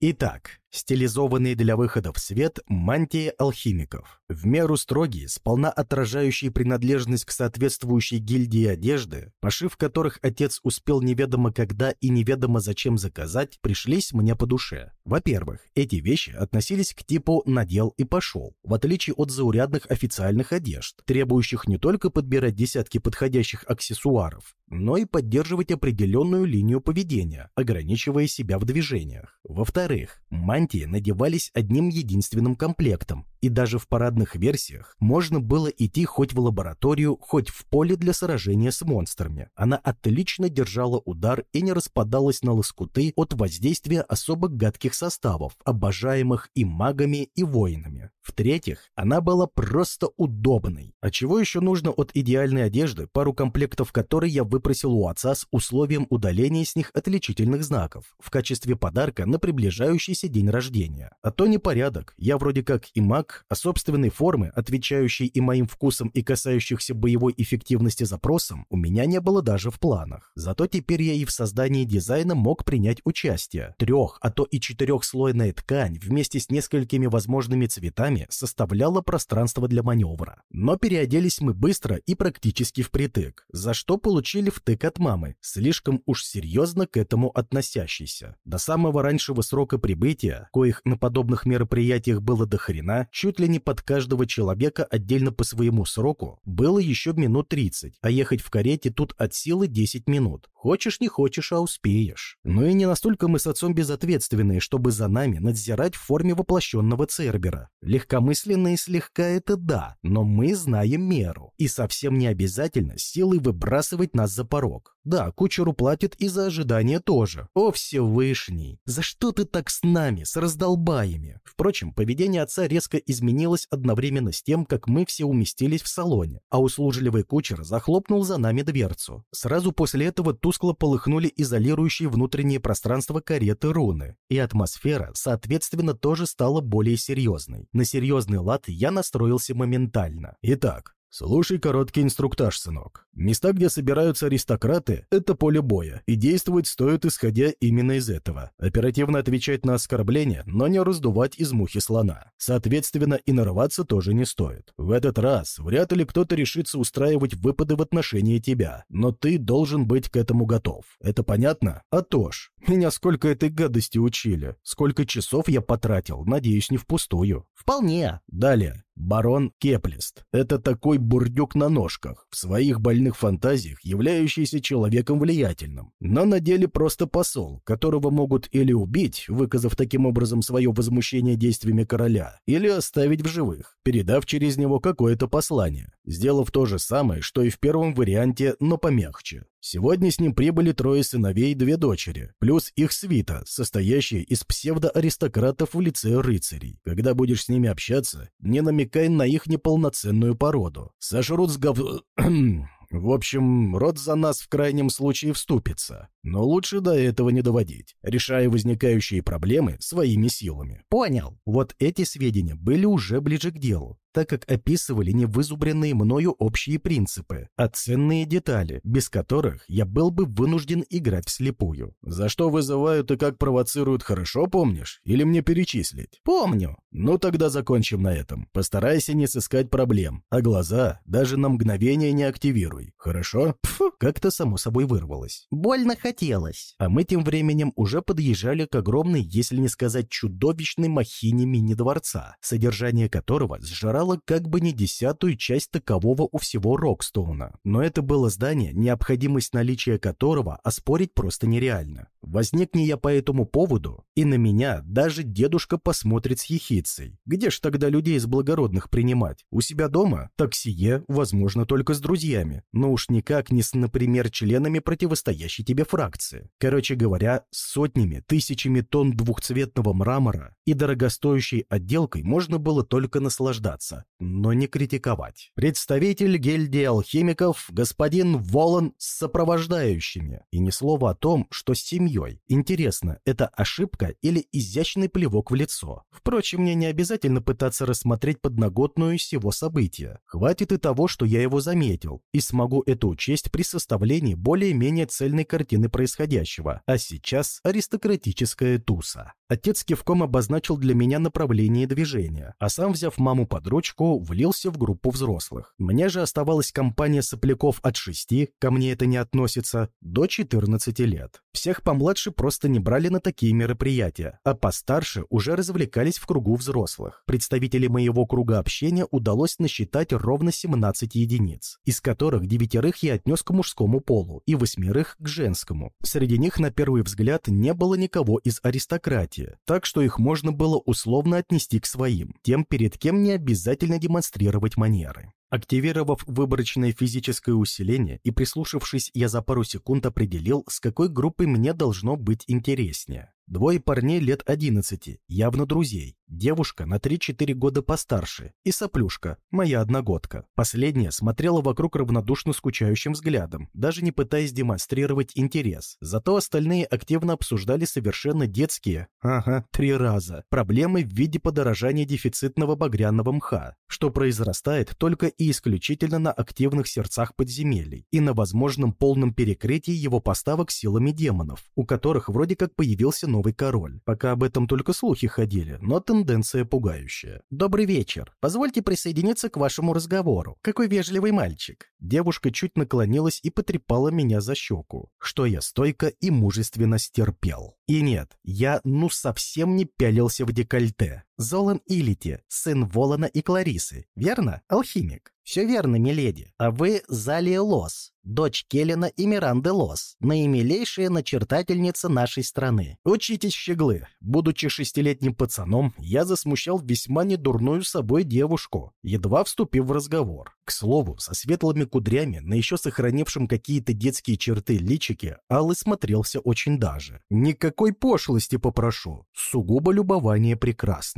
Итак, стилизованные для выхода в свет мантии алхимиков. В меру строгие, сполна отражающие принадлежность к соответствующей гильдии одежды, пошив которых отец успел неведомо когда и неведомо зачем заказать, пришлись мне по душе. Во-первых, эти вещи относились к типу «надел и пошел», в отличие от заурядных официальных одежд, требующих не только подбирать десятки подходящих аксессуаров, но и поддерживать определенную линию поведения, ограничивая себя в движениях. Во-вторых, мантии надевались одним единственным комплектом, и даже в парадных версиях можно было идти хоть в лабораторию, хоть в поле для сражения с монстрами. Она отлично держала удар и не распадалась на лоскуты от воздействия особо гадких составов, обожаемых и магами, и воинами. В-третьих, она была просто удобной. А чего еще нужно от идеальной одежды, пару комплектов которой я выпросил у отца с условием удаления с них отличительных знаков в качестве подарка на приближающийся день рождения. А то непорядок. Я вроде как и маг, а собственной формы, отвечающей и моим вкусам и касающихся боевой эффективности запросам, у меня не было даже в планах. Зато теперь я и в создании дизайна мог принять участие. Трех, а то и четырехслойная ткань вместе с несколькими возможными цветами нами составляло пространство для маневра. Но переоделись мы быстро и практически впритык, за что получили втык от мамы, слишком уж серьезно к этому относящийся. До самого раньшего срока прибытия, коих на подобных мероприятиях было до хрена, чуть ли не под каждого человека отдельно по своему сроку, было еще минут 30, а ехать в карете тут от силы 10 минут. Хочешь не хочешь, а успеешь. Но и не настолько мы с отцом безответственные, чтобы за нами надзирать в форме воплощенного Цербера. Легкомысленно и слегка это да, но мы знаем меру. И совсем не обязательно силой выбрасывать нас за порог. Да, кучеру платят и за ожидание тоже. О, Всевышний, за что ты так с нами, с раздолбаями? Впрочем, поведение отца резко изменилось одновременно с тем, как мы все уместились в салоне, а услужливый кучер захлопнул за нами дверцу. Сразу после этого тускло полыхнули изолирующие внутреннее пространство кареты руны, и атмосфера, соответственно, тоже стала более серьезной. На серьезный лад я настроился моментально. Итак, Слушай короткий инструктаж, сынок. Места, где собираются аристократы, это поле боя, и действовать стоит исходя именно из этого. Оперативно отвечать на оскорбления, но не раздувать из мухи слона. Соответственно, и нарываться тоже не стоит. В этот раз вряд ли кто-то решится устраивать выпады в отношении тебя, но ты должен быть к этому готов. Это понятно? А то ж, меня сколько этой гадости учили, сколько часов я потратил, надеюсь, не впустую. Вполне. Далее. Барон Кеплист – это такой бурдюк на ножках, в своих больных фантазиях являющийся человеком влиятельным, но на деле просто посол, которого могут или убить, выказав таким образом свое возмущение действиями короля, или оставить в живых, передав через него какое-то послание, сделав то же самое, что и в первом варианте, но помягче. Сегодня с ним прибыли трое сыновей и две дочери, плюс их свита, состоящая из псевдоаристократов в лице рыцарей. Когда будешь с ними общаться, не намекай на их неполноценную породу. Сожрут с гов... В общем, род за нас в крайнем случае вступится, но лучше до этого не доводить, решая возникающие проблемы своими силами. Понял. Вот эти сведения были уже ближе к делу так как описывали невызубренные мною общие принципы, а ценные детали, без которых я был бы вынужден играть вслепую. За что вызывают и как провоцируют, хорошо помнишь? Или мне перечислить? Помню. Ну тогда закончим на этом. Постарайся не сыскать проблем, а глаза даже на мгновение не активируй. Хорошо? Пф, как-то само собой вырвалось. Больно хотелось. А мы тем временем уже подъезжали к огромной, если не сказать чудовищной махине мини-дворца, содержание которого сжирало составляла как бы не десятую часть такового у всего Рокстоуна. Но это было здание, необходимость наличия которого оспорить просто нереально. Возникне я по этому поводу, и на меня даже дедушка посмотрит с ехицей. Где ж тогда людей из благородных принимать? У себя дома? Так сие, возможно, только с друзьями. Но уж никак не с, например, членами противостоящей тебе фракции. Короче говоря, сотнями, тысячами тонн двухцветного мрамора и дорогостоящей отделкой можно было только наслаждаться, но не критиковать. Представитель гильдии алхимиков, господин Волан с сопровождающими. И ни слова о том, что с семьей. Интересно, это ошибка или изящный плевок в лицо? Впрочем, мне не обязательно пытаться рассмотреть подноготную всего события. Хватит и того, что я его заметил, и смогу это учесть при составлении более-менее цельной картины происходящего. А сейчас аристократическая туса. Отец кивком обозначил для меня направление движения, а сам, взяв маму под ручку, влился в группу взрослых. Мне же оставалась компания сопляков от 6, ко мне это не относится, до 14 лет. Всех помладше просто не брали на такие мероприятия, а постарше уже развлекались в кругу взрослых. Представителей моего круга общения удалось насчитать ровно 17 единиц, из которых девятерых я отнес к мужскому полу и восьмерых к женскому. Среди них на первый взгляд не было никого из аристократии, понятия, так что их можно было условно отнести к своим, тем, перед кем не обязательно демонстрировать манеры. Активировав выборочное физическое усиление и прислушавшись, я за пару секунд определил, с какой группой мне должно быть интереснее. Двое парней лет 11, явно друзей. Девушка на 3-4 года постарше. И соплюшка, моя одногодка. Последняя смотрела вокруг равнодушно скучающим взглядом, даже не пытаясь демонстрировать интерес. Зато остальные активно обсуждали совершенно детские, ага, три раза, проблемы в виде подорожания дефицитного багряного мха, что произрастает только и исключительно на активных сердцах подземелий и на возможном полном перекрытии его поставок силами демонов, у которых вроде как появился новый король. Пока об этом только слухи ходили, но тенденция пугающая. «Добрый вечер. Позвольте присоединиться к вашему разговору. Какой вежливый мальчик». Девушка чуть наклонилась и потрепала меня за щеку, что я стойко и мужественно стерпел. И нет, я ну совсем не пялился в декольте. Золан Илити, сын Волана и Кларисы, верно? Алхимик. «Все верно, миледи. А вы Залия Лос, дочь Келлина и Миранды Лос, наимилейшая начертательница нашей страны. Учитесь, щеглы. Будучи шестилетним пацаном, я засмущал весьма недурную собой девушку, едва вступив в разговор. К слову, со светлыми кудрями, на еще сохранившем какие-то детские черты личики, Аллы смотрелся очень даже. Никакой пошлости попрошу, сугубо любование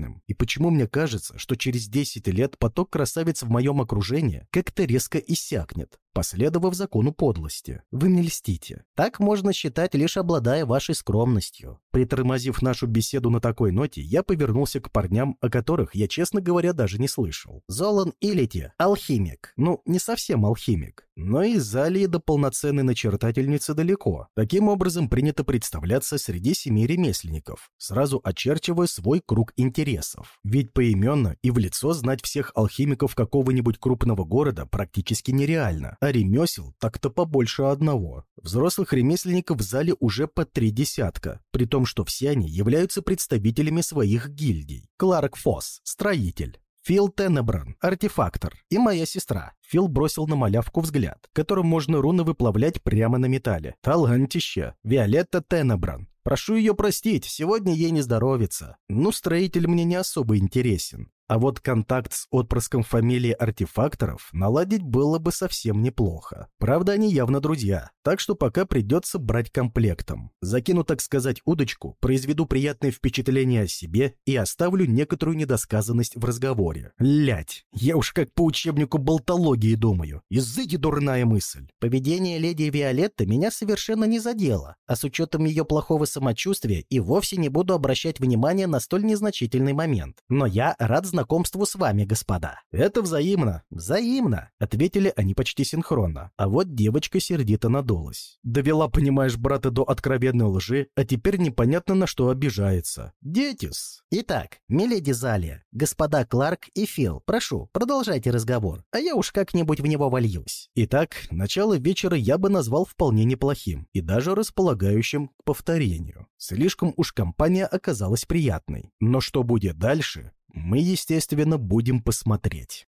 прекрасным. И почему мне кажется, что через 10 лет поток красавиц в моем окружении как-то резко иссякнет, последовав закону подлости. Вы мне льстите. Так можно считать, лишь обладая вашей скромностью. Притормозив нашу беседу на такой ноте, я повернулся к парням, о которых я, честно говоря, даже не слышал. Золан Илити, алхимик. Ну, не совсем алхимик. Но и Залии до полноценной начертательницы далеко. Таким образом, принято представляться среди семи ремесленников, сразу очерчивая свой круг интересов. Ведь поименно и в лицо знать всех алхимиков какого-нибудь крупного города практически нереально а ремесел так-то побольше одного. Взрослых ремесленников в зале уже по три десятка, при том, что все они являются представителями своих гильдий. Кларк Фосс – строитель. Фил Тенебран, артефактор, и моя сестра. Фил бросил на малявку взгляд, которым можно руны выплавлять прямо на металле. Талантище. Виолетта Тенебран. Прошу ее простить, сегодня ей не здоровится. Ну, строитель мне не особо интересен. А вот контакт с отпрыском фамилии артефакторов наладить было бы совсем неплохо. Правда, они явно друзья, так что пока придется брать комплектом. Закину, так сказать, удочку, произведу приятное впечатление о себе и оставлю некоторую недосказанность в разговоре. Лять, я уж как по учебнику болтологии думаю. Изыди дурная мысль. Поведение леди Виолетты меня совершенно не задело, а с учетом ее плохого самочувствия и вовсе не буду обращать внимания на столь незначительный момент. Но я рад знакомству с вами, господа». «Это взаимно». «Взаимно», — ответили они почти синхронно. А вот девочка сердито надулась. Довела, понимаешь, брата до откровенной лжи, а теперь непонятно на что обижается. Детис. «Итак, миледи Залия, господа Кларк и Фил, прошу, продолжайте разговор, а я уж как-нибудь в него вольюсь». Итак, начало вечера я бы назвал вполне неплохим и даже располагающим к повторению. Слишком уж компания оказалась приятной. Но что будет дальше, мы, естественно, будем посмотреть.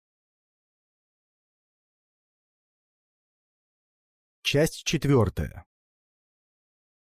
Часть четвертая.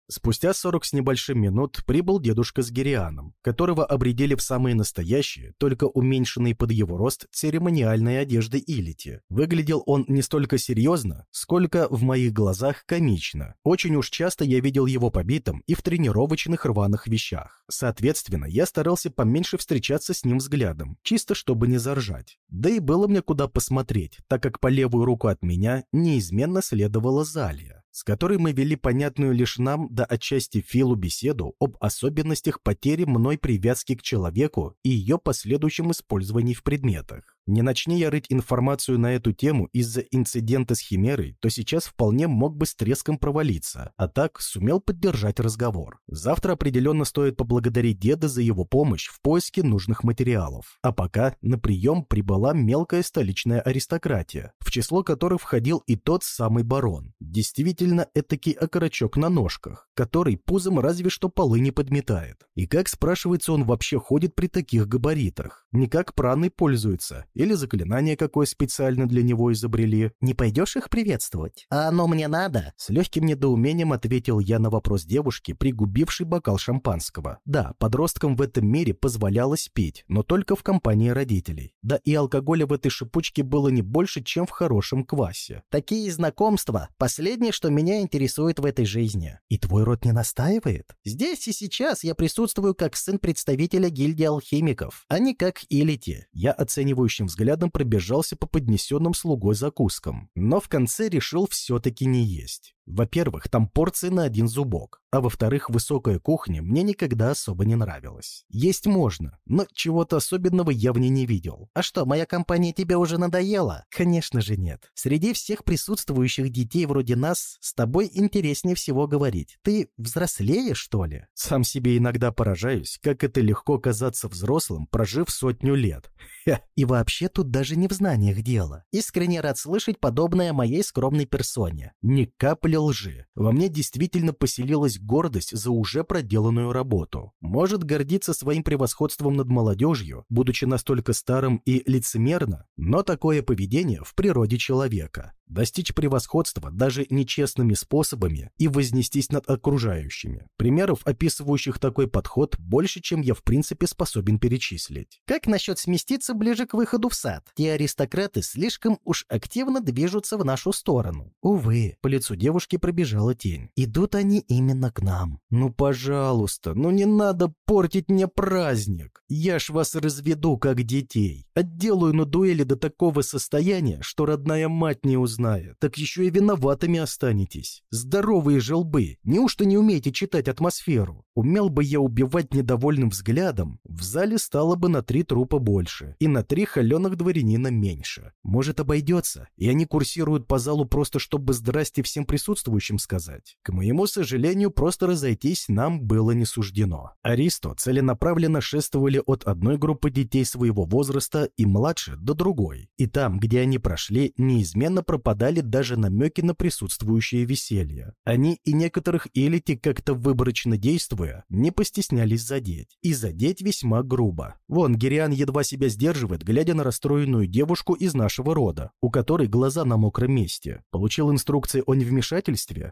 Спустя сорок с небольшим минут прибыл дедушка с Гирианом, которого обредили в самые настоящие, только уменьшенные под его рост, церемониальные одежды Илити. Выглядел он не столько серьезно, сколько в моих глазах комично. Очень уж часто я видел его побитым и в тренировочных рваных вещах. Соответственно, я старался поменьше встречаться с ним взглядом, чисто чтобы не заржать. Да и было мне куда посмотреть, так как по левую руку от меня неизменно следовала Залия с которой мы вели понятную лишь нам, да отчасти Филу беседу об особенностях потери мной привязки к человеку и ее последующем использовании в предметах. Не начни я рыть информацию на эту тему из-за инцидента с Химерой, то сейчас вполне мог бы с треском провалиться, а так сумел поддержать разговор. Завтра определенно стоит поблагодарить деда за его помощь в поиске нужных материалов. А пока на прием прибыла мелкая столичная аристократия, в число которых входил и тот самый барон. Действительно этакий окорочок на ножках, который пузом разве что полы не подметает. И как, спрашивается, он вообще ходит при таких габаритах? Не как праной пользуется, или заклинание какое специально для него изобрели. «Не пойдешь их приветствовать? А оно мне надо?» С легким недоумением ответил я на вопрос девушки, пригубившей бокал шампанского. Да, подросткам в этом мире позволялось пить, но только в компании родителей. Да и алкоголя в этой шипучке было не больше, чем в хорошем квасе. «Такие знакомства – последнее, что меня интересует в этой жизни». «И твой род не настаивает?» «Здесь и сейчас я присутствую как сын представителя гильдии алхимиков, а не как Илити». Я оценивающим оценивающим взглядом пробежался по поднесенным слугой закускам, но в конце решил все-таки не есть. Во-первых, там порции на один зубок, а во-вторых, высокая кухня мне никогда особо не нравилась. Есть можно, но чего-то особенного я в ней не видел. А что, моя компания тебе уже надоела? Конечно же нет. Среди всех присутствующих детей вроде нас с тобой интереснее всего говорить. Ты взрослеешь, что ли? Сам себе иногда поражаюсь, как это легко казаться взрослым, прожив сотню лет. И вообще тут даже не в знаниях дело. Искренне рад слышать подобное моей скромной персоне. Ни капли или лжи. Во мне действительно поселилась гордость за уже проделанную работу. Может гордиться своим превосходством над молодежью, будучи настолько старым и лицемерно, но такое поведение в природе человека достичь превосходства даже нечестными способами и вознестись над окружающими. Примеров, описывающих такой подход, больше, чем я в принципе способен перечислить. Как насчет сместиться ближе к выходу в сад? Те аристократы слишком уж активно движутся в нашу сторону. Увы, по лицу девушки пробежала тень. Идут они именно к нам. Ну, пожалуйста, ну не надо портить мне праздник. Я ж вас разведу, как детей. Отделаю на дуэли до такого состояния, что родная мать не узнает, так еще и виноватыми останетесь. Здоровые желбы, неужто не умеете читать атмосферу? Умел бы я убивать недовольным взглядом, в зале стало бы на три трупа больше и на три холеных дворянина меньше. Может, обойдется, и они курсируют по залу просто, чтобы здрасте всем присутствующим сказать. К моему сожалению, просто разойтись нам было не суждено. Аристо целенаправленно шествовали от одной группы детей своего возраста и младше до другой. И там, где они прошли, неизменно пропадали даже намеки на присутствующее веселье. Они и некоторых элити как-то выборочно действуя, не постеснялись задеть. И задеть весьма грубо. Вон, Гириан едва себя сдерживает, глядя на расстроенную девушку из нашего рода, у которой глаза на мокром месте. Получил инструкции о невмешательстве?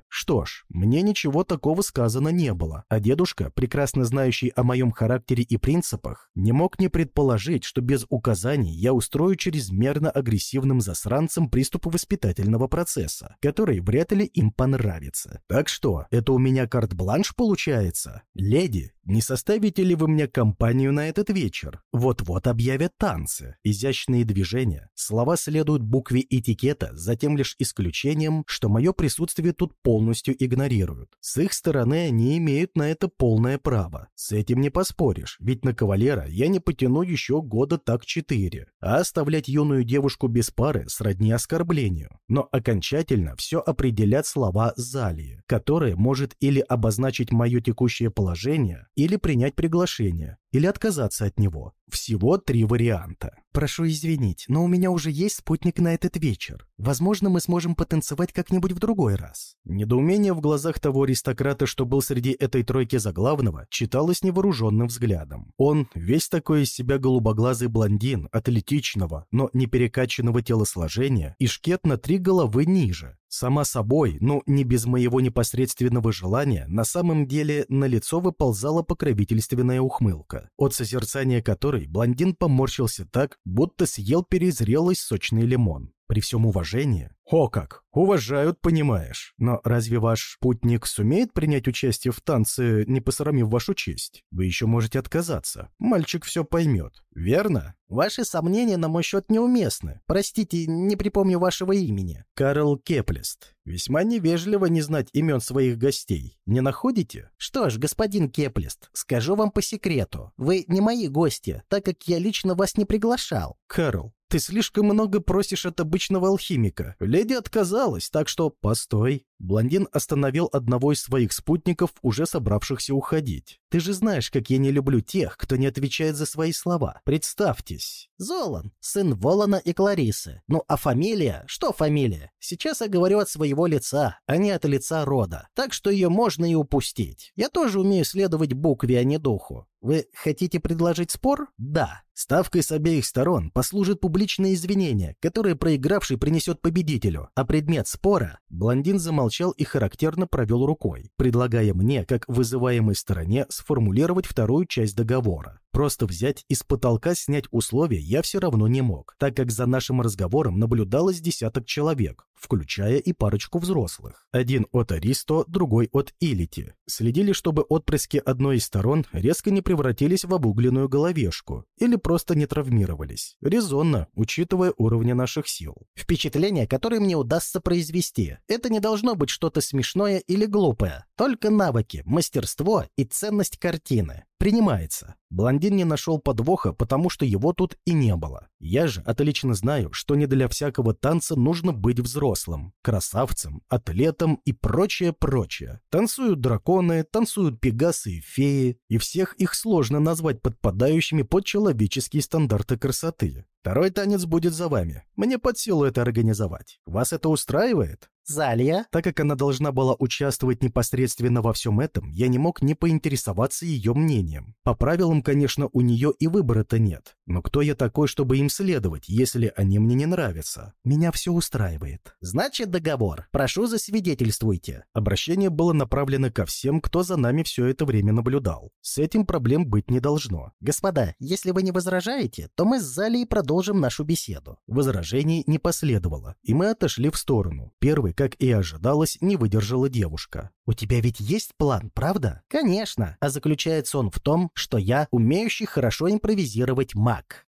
Что ж, мне ничего такого сказано не было. А дедушка, прекрасно знающий о моем характере и принципах, не мог не предположить, что без указаний я устрою чрезмерно агрессивным засранцам приступ воспитательного процесса, который вряд ли им понравится. Так что, это у меня карт-бланш получается? «Леди, не составите ли вы мне компанию на этот вечер? Вот-вот объявят танцы, изящные движения. Слова следуют букве этикета, затем лишь исключением, что мое присутствие тут полностью игнорируют. С их стороны они имеют на это полное право. С этим не поспоришь, ведь на кавалера я не потяну еще года так четыре. А оставлять юную девушку без пары сродни оскорблению. Но окончательно все определят слова Залии, которые может или обозначить мое текущее положение, или принять приглашение, или отказаться от него. Всего три варианта. Прошу извинить, но у меня уже есть спутник на этот вечер. Возможно, мы сможем потанцевать как-нибудь в другой раз. Недоумение в глазах того аристократа, что был среди этой тройки за главного, читалось невооруженным взглядом. Он, весь такой из себя голубоглазый блондин, атлетичного, но не перекачанного телосложения, и шкет на три головы ниже. Сама собой, ну не без моего непосредственного желания, на самом деле на лицо выползала покровительственная ухмылка, от созерцания которой блондин поморщился так, будто съел перезрелый сочный лимон. При всем уважении, о как, уважают, понимаешь. Но разве ваш путник сумеет принять участие в танце, не посрамив вашу честь? Вы еще можете отказаться. Мальчик все поймет, верно? Ваши сомнения на мой счет неуместны. Простите, не припомню вашего имени. Карл Кеплест. Весьма невежливо не знать имен своих гостей. Не находите? Что ж, господин Кеплест, скажу вам по секрету. Вы не мои гости, так как я лично вас не приглашал. Карл, ты слишком много просишь от обычного алхимика. Леди отказалась, так что постой. Блондин остановил одного из своих спутников, уже собравшихся уходить. «Ты же знаешь, как я не люблю тех, кто не отвечает за свои слова. Представьтесь». «Золан, сын Волана и Кларисы. Ну, а фамилия? Что фамилия? Сейчас я говорю от своего лица, а не от лица рода. Так что ее можно и упустить. Я тоже умею следовать букве, а не духу. Вы хотите предложить спор? Да. Ставкой с обеих сторон послужит публичное извинение, которое проигравший принесет победителю. А предмет спора... Блондин замолчал замолчал и характерно провел рукой, предлагая мне, как вызываемой стороне, сформулировать вторую часть договора. Просто взять и с потолка снять условия я все равно не мог, так как за нашим разговором наблюдалось десяток человек, включая и парочку взрослых. Один от Аристо, другой от Илити. Следили, чтобы отпрыски одной из сторон резко не превратились в обугленную головешку или просто не травмировались. Резонно, учитывая уровни наших сил. Впечатление, которое мне удастся произвести, это не должно быть что-то смешное или глупое, только навыки, мастерство и ценность картины. Принимается. Блондин не нашел подвоха, потому что его тут и не было. Я же отлично знаю, что не для всякого танца нужно быть взрослым, красавцем, атлетом и прочее-прочее. Танцуют драконы, танцуют пегасы и феи, и всех их сложно назвать подпадающими под человеческие стандарты красоты. Второй танец будет за вами. Мне под силу это организовать. Вас это устраивает? Залия?» Так как она должна была участвовать непосредственно во всем этом, я не мог не поинтересоваться ее мнением. По правилам, конечно, у нее и выбора-то нет. Но кто я такой, чтобы им следовать, если они мне не нравятся? Меня все устраивает. «Значит, договор. Прошу, засвидетельствуйте». Обращение было направлено ко всем, кто за нами все это время наблюдал. С этим проблем быть не должно. «Господа, если вы не возражаете, то мы с Залией продолжим нашу беседу». Возражений не последовало, и мы отошли в сторону. Первый, как и ожидалось, не выдержала девушка. «У тебя ведь есть план, правда?» «Конечно. А заключается он в том, что я умеющий хорошо импровизировать маг».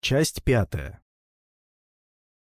Часть пятая.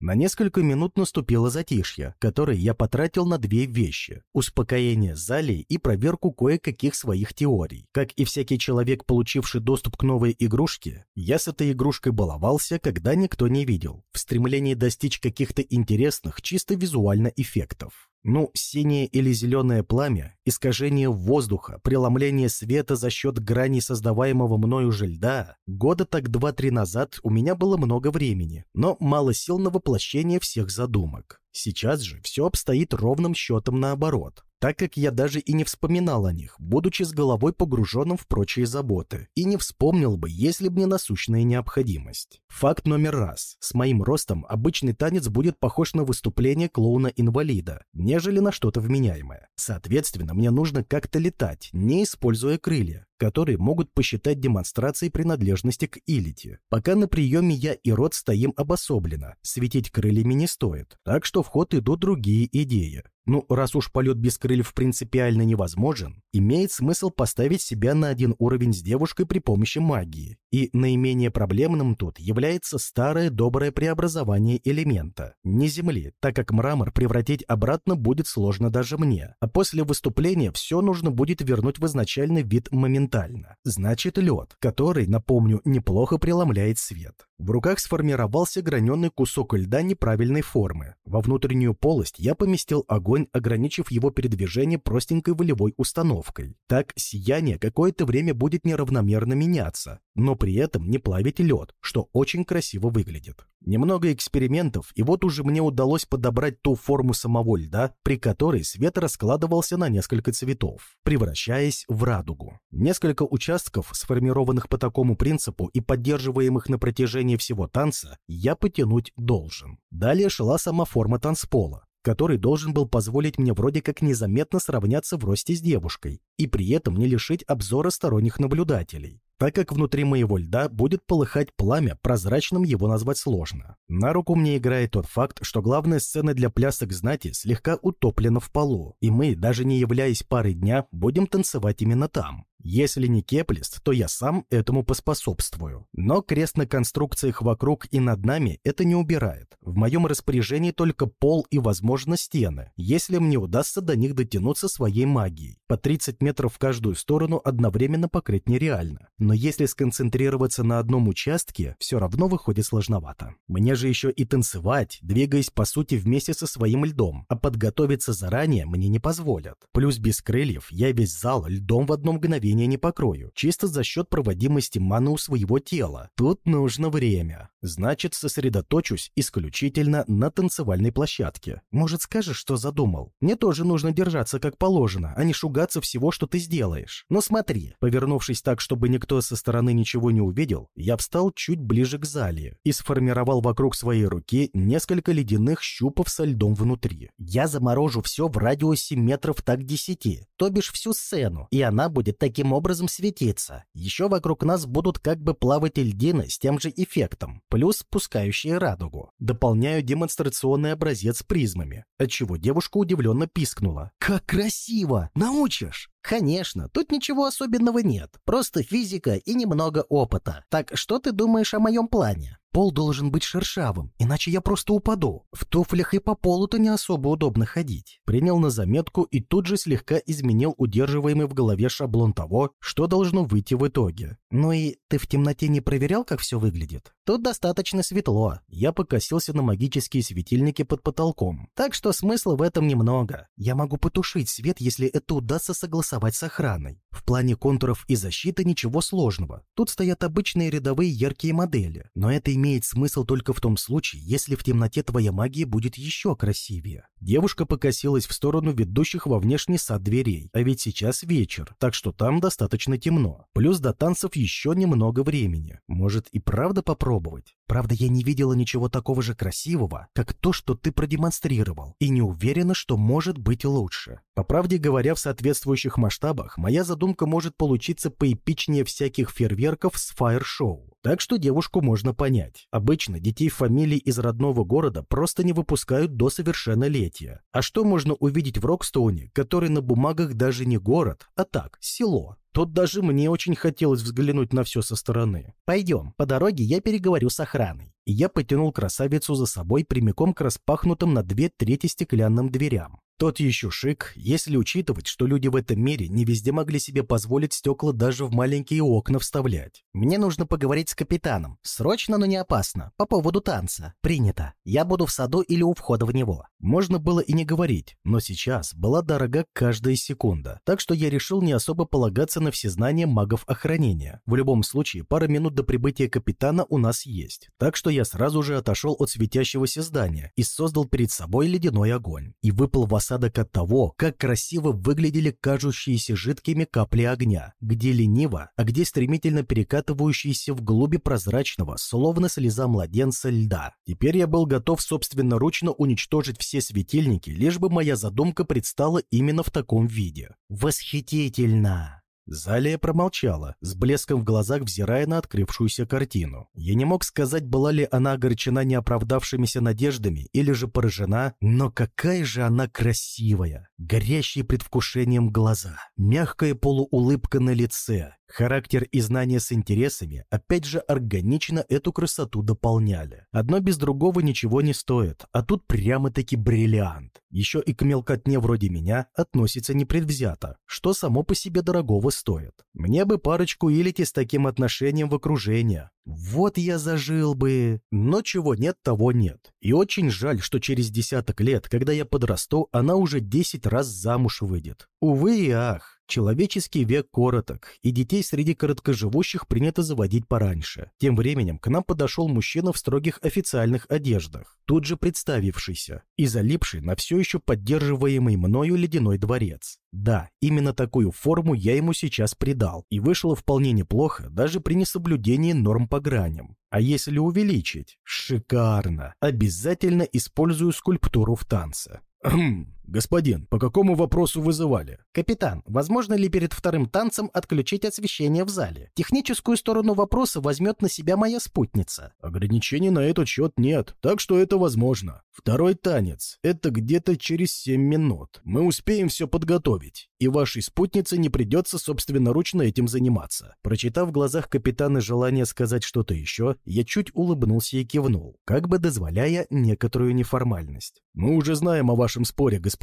На несколько минут наступило затишье, которое я потратил на две вещи – успокоение Зали и проверку кое-каких своих теорий. Как и всякий человек, получивший доступ к новой игрушке, я с этой игрушкой баловался, когда никто не видел, в стремлении достичь каких-то интересных, чисто визуально эффектов. Ну, синее или зеленое пламя, искажение воздуха, преломление света за счет граней создаваемого мною же льда. Года так два-три назад у меня было много времени, но мало сил на воплощение всех задумок. Сейчас же все обстоит ровным счетом наоборот так как я даже и не вспоминал о них, будучи с головой погруженным в прочие заботы, и не вспомнил бы, если бы не насущная необходимость. Факт номер раз. С моим ростом обычный танец будет похож на выступление клоуна-инвалида, нежели на что-то вменяемое. Соответственно, мне нужно как-то летать, не используя крылья, которые могут посчитать демонстрацией принадлежности к Илите. Пока на приеме я и род стоим обособленно, светить крыльями не стоит, так что в ход идут другие идеи. Ну, раз уж полет без крыльев принципиально невозможен, имеет смысл поставить себя на один уровень с девушкой при помощи магии. И наименее проблемным тут является старое доброе преобразование элемента, не земли, так как мрамор превратить обратно будет сложно даже мне, а после выступления все нужно будет вернуть в изначальный вид моментально моментально. Значит, лед, который, напомню, неплохо преломляет свет. В руках сформировался граненый кусок льда неправильной формы. Во внутреннюю полость я поместил огонь, ограничив его передвижение простенькой волевой установкой. Так сияние какое-то время будет неравномерно меняться, но при этом не плавить лед, что очень красиво выглядит. Немного экспериментов, и вот уже мне удалось подобрать ту форму самого льда, при которой свет раскладывался на несколько цветов, превращаясь в радугу. Несколько участков, сформированных по такому принципу и поддерживаемых на протяжении всего танца, я потянуть должен. Далее шла сама форма танцпола, который должен был позволить мне вроде как незаметно сравняться в росте с девушкой и при этом не лишить обзора сторонних наблюдателей так как внутри моего льда будет полыхать пламя, прозрачным его назвать сложно. На руку мне играет тот факт, что главная сцена для плясок знати слегка утоплена в полу, и мы, даже не являясь парой дня, будем танцевать именно там. Если не Кеплист, то я сам этому поспособствую. Но крест на конструкциях вокруг и над нами это не убирает. В моем распоряжении только пол и, возможно, стены, если мне удастся до них дотянуться своей магией. По 30 метров в каждую сторону одновременно покрыть нереально но если сконцентрироваться на одном участке, все равно выходит сложновато. Мне же еще и танцевать, двигаясь по сути вместе со своим льдом, а подготовиться заранее мне не позволят. Плюс без крыльев я весь зал льдом в одно мгновение не покрою, чисто за счет проводимости маны у своего тела. Тут нужно время. Значит, сосредоточусь исключительно на танцевальной площадке. Может, скажешь, что задумал? Мне тоже нужно держаться как положено, а не шугаться всего, что ты сделаешь. Но смотри, повернувшись так, чтобы никто со стороны ничего не увидел, я встал чуть ближе к зале и сформировал вокруг своей руки несколько ледяных щупов со льдом внутри. Я заморожу все в радиусе метров так десяти, то бишь всю сцену, и она будет таким образом светиться. Еще вокруг нас будут как бы плавать льдины с тем же эффектом, плюс пускающие радугу. Дополняю демонстрационный образец призмами, отчего девушка удивленно пискнула. «Как красиво! Научишь?» Конечно, тут ничего особенного нет, просто физика и немного опыта. Так что ты думаешь о моем плане? Пол должен быть шершавым, иначе я просто упаду. В туфлях и по полу-то не особо удобно ходить. Принял на заметку и тут же слегка изменил удерживаемый в голове шаблон того, что должно выйти в итоге. Ну и ты в темноте не проверял, как все выглядит? Тут достаточно светло. Я покосился на магические светильники под потолком. Так что смысла в этом немного. Я могу потушить свет, если это удастся согласовать с охраной. В плане контуров и защиты ничего сложного. Тут стоят обычные рядовые яркие модели. Но это имеет смысл только в том случае, если в темноте твоя магия будет еще красивее. Девушка покосилась в сторону ведущих во внешний сад дверей, а ведь сейчас вечер, так что там достаточно темно. Плюс до танцев еще немного времени. Может и правда попробовать? Правда, я не видела ничего такого же красивого, как то, что ты продемонстрировал, и не уверена, что может быть лучше. По правде говоря, в соответствующих масштабах, моя задумка может получиться поэпичнее всяких фейерверков с фаер-шоу. Так что девушку можно понять. Обычно детей фамилий из родного города просто не выпускают до совершеннолетия. А что можно увидеть в Рокстоуне, который на бумагах даже не город, а так, село? Тут даже мне очень хотелось взглянуть на все со стороны. «Пойдем, по дороге я переговорю с охраной». И я потянул красавицу за собой прямиком к распахнутым на две трети стеклянным дверям. Тот еще шик, если учитывать, что люди в этом мире не везде могли себе позволить стекла даже в маленькие окна вставлять. Мне нужно поговорить с капитаном. Срочно, но не опасно. По поводу танца. Принято. Я буду в саду или у входа в него. Можно было и не говорить, но сейчас была дорога каждая секунда. Так что я решил не особо полагаться на всезнание магов охранения. В любом случае, пара минут до прибытия капитана у нас есть. Так что я сразу же отошел от светящегося здания и создал перед собой ледяной огонь. И выпал в осадок от того, как красиво выглядели кажущиеся жидкими капли огня, где лениво, а где стремительно перекатывающиеся вглуби прозрачного, словно слеза младенца льда. Теперь я был готов собственноручно уничтожить все светильники, лишь бы моя задумка предстала именно в таком виде. Восхитительно! Залия промолчала, с блеском в глазах взирая на открывшуюся картину. Я не мог сказать, была ли она огорчена неоправдавшимися надеждами или же поражена, но какая же она красивая! Горящие предвкушением глаза, мягкая полуулыбка на лице, Характер и знания с интересами опять же органично эту красоту дополняли. Одно без другого ничего не стоит, а тут прямо-таки бриллиант. Еще и к мелкотне вроде меня относится непредвзято, что само по себе дорогого стоит. Мне бы парочку илити с таким отношением в окружение. Вот я зажил бы. Но чего нет, того нет. И очень жаль, что через десяток лет, когда я подрасту, она уже десять раз замуж выйдет. Увы и ах. Человеческий век короток, и детей среди короткоживущих принято заводить пораньше. Тем временем к нам подошел мужчина в строгих официальных одеждах, тут же представившийся и залипший на все еще поддерживаемый мною ледяной дворец. Да, именно такую форму я ему сейчас придал, и вышло вполне неплохо, даже при несоблюдении норм по граням. А если увеличить? Шикарно! Обязательно использую скульптуру в танце. Хм, господин, по какому вопросу вызывали? Капитан, возможно ли перед вторым танцем отключить освещение в зале? Техническую сторону вопроса возьмет на себя моя спутница. Ограничений на этот счет нет, так что это возможно. Второй танец — это где-то через семь минут. Мы успеем все подготовить, и вашей спутнице не придется собственноручно этим заниматься. Прочитав в глазах капитана желание сказать что-то еще, я чуть улыбнулся и кивнул, как бы дозволяя некоторую неформальность. Мы уже знаем о вашем споре, господин,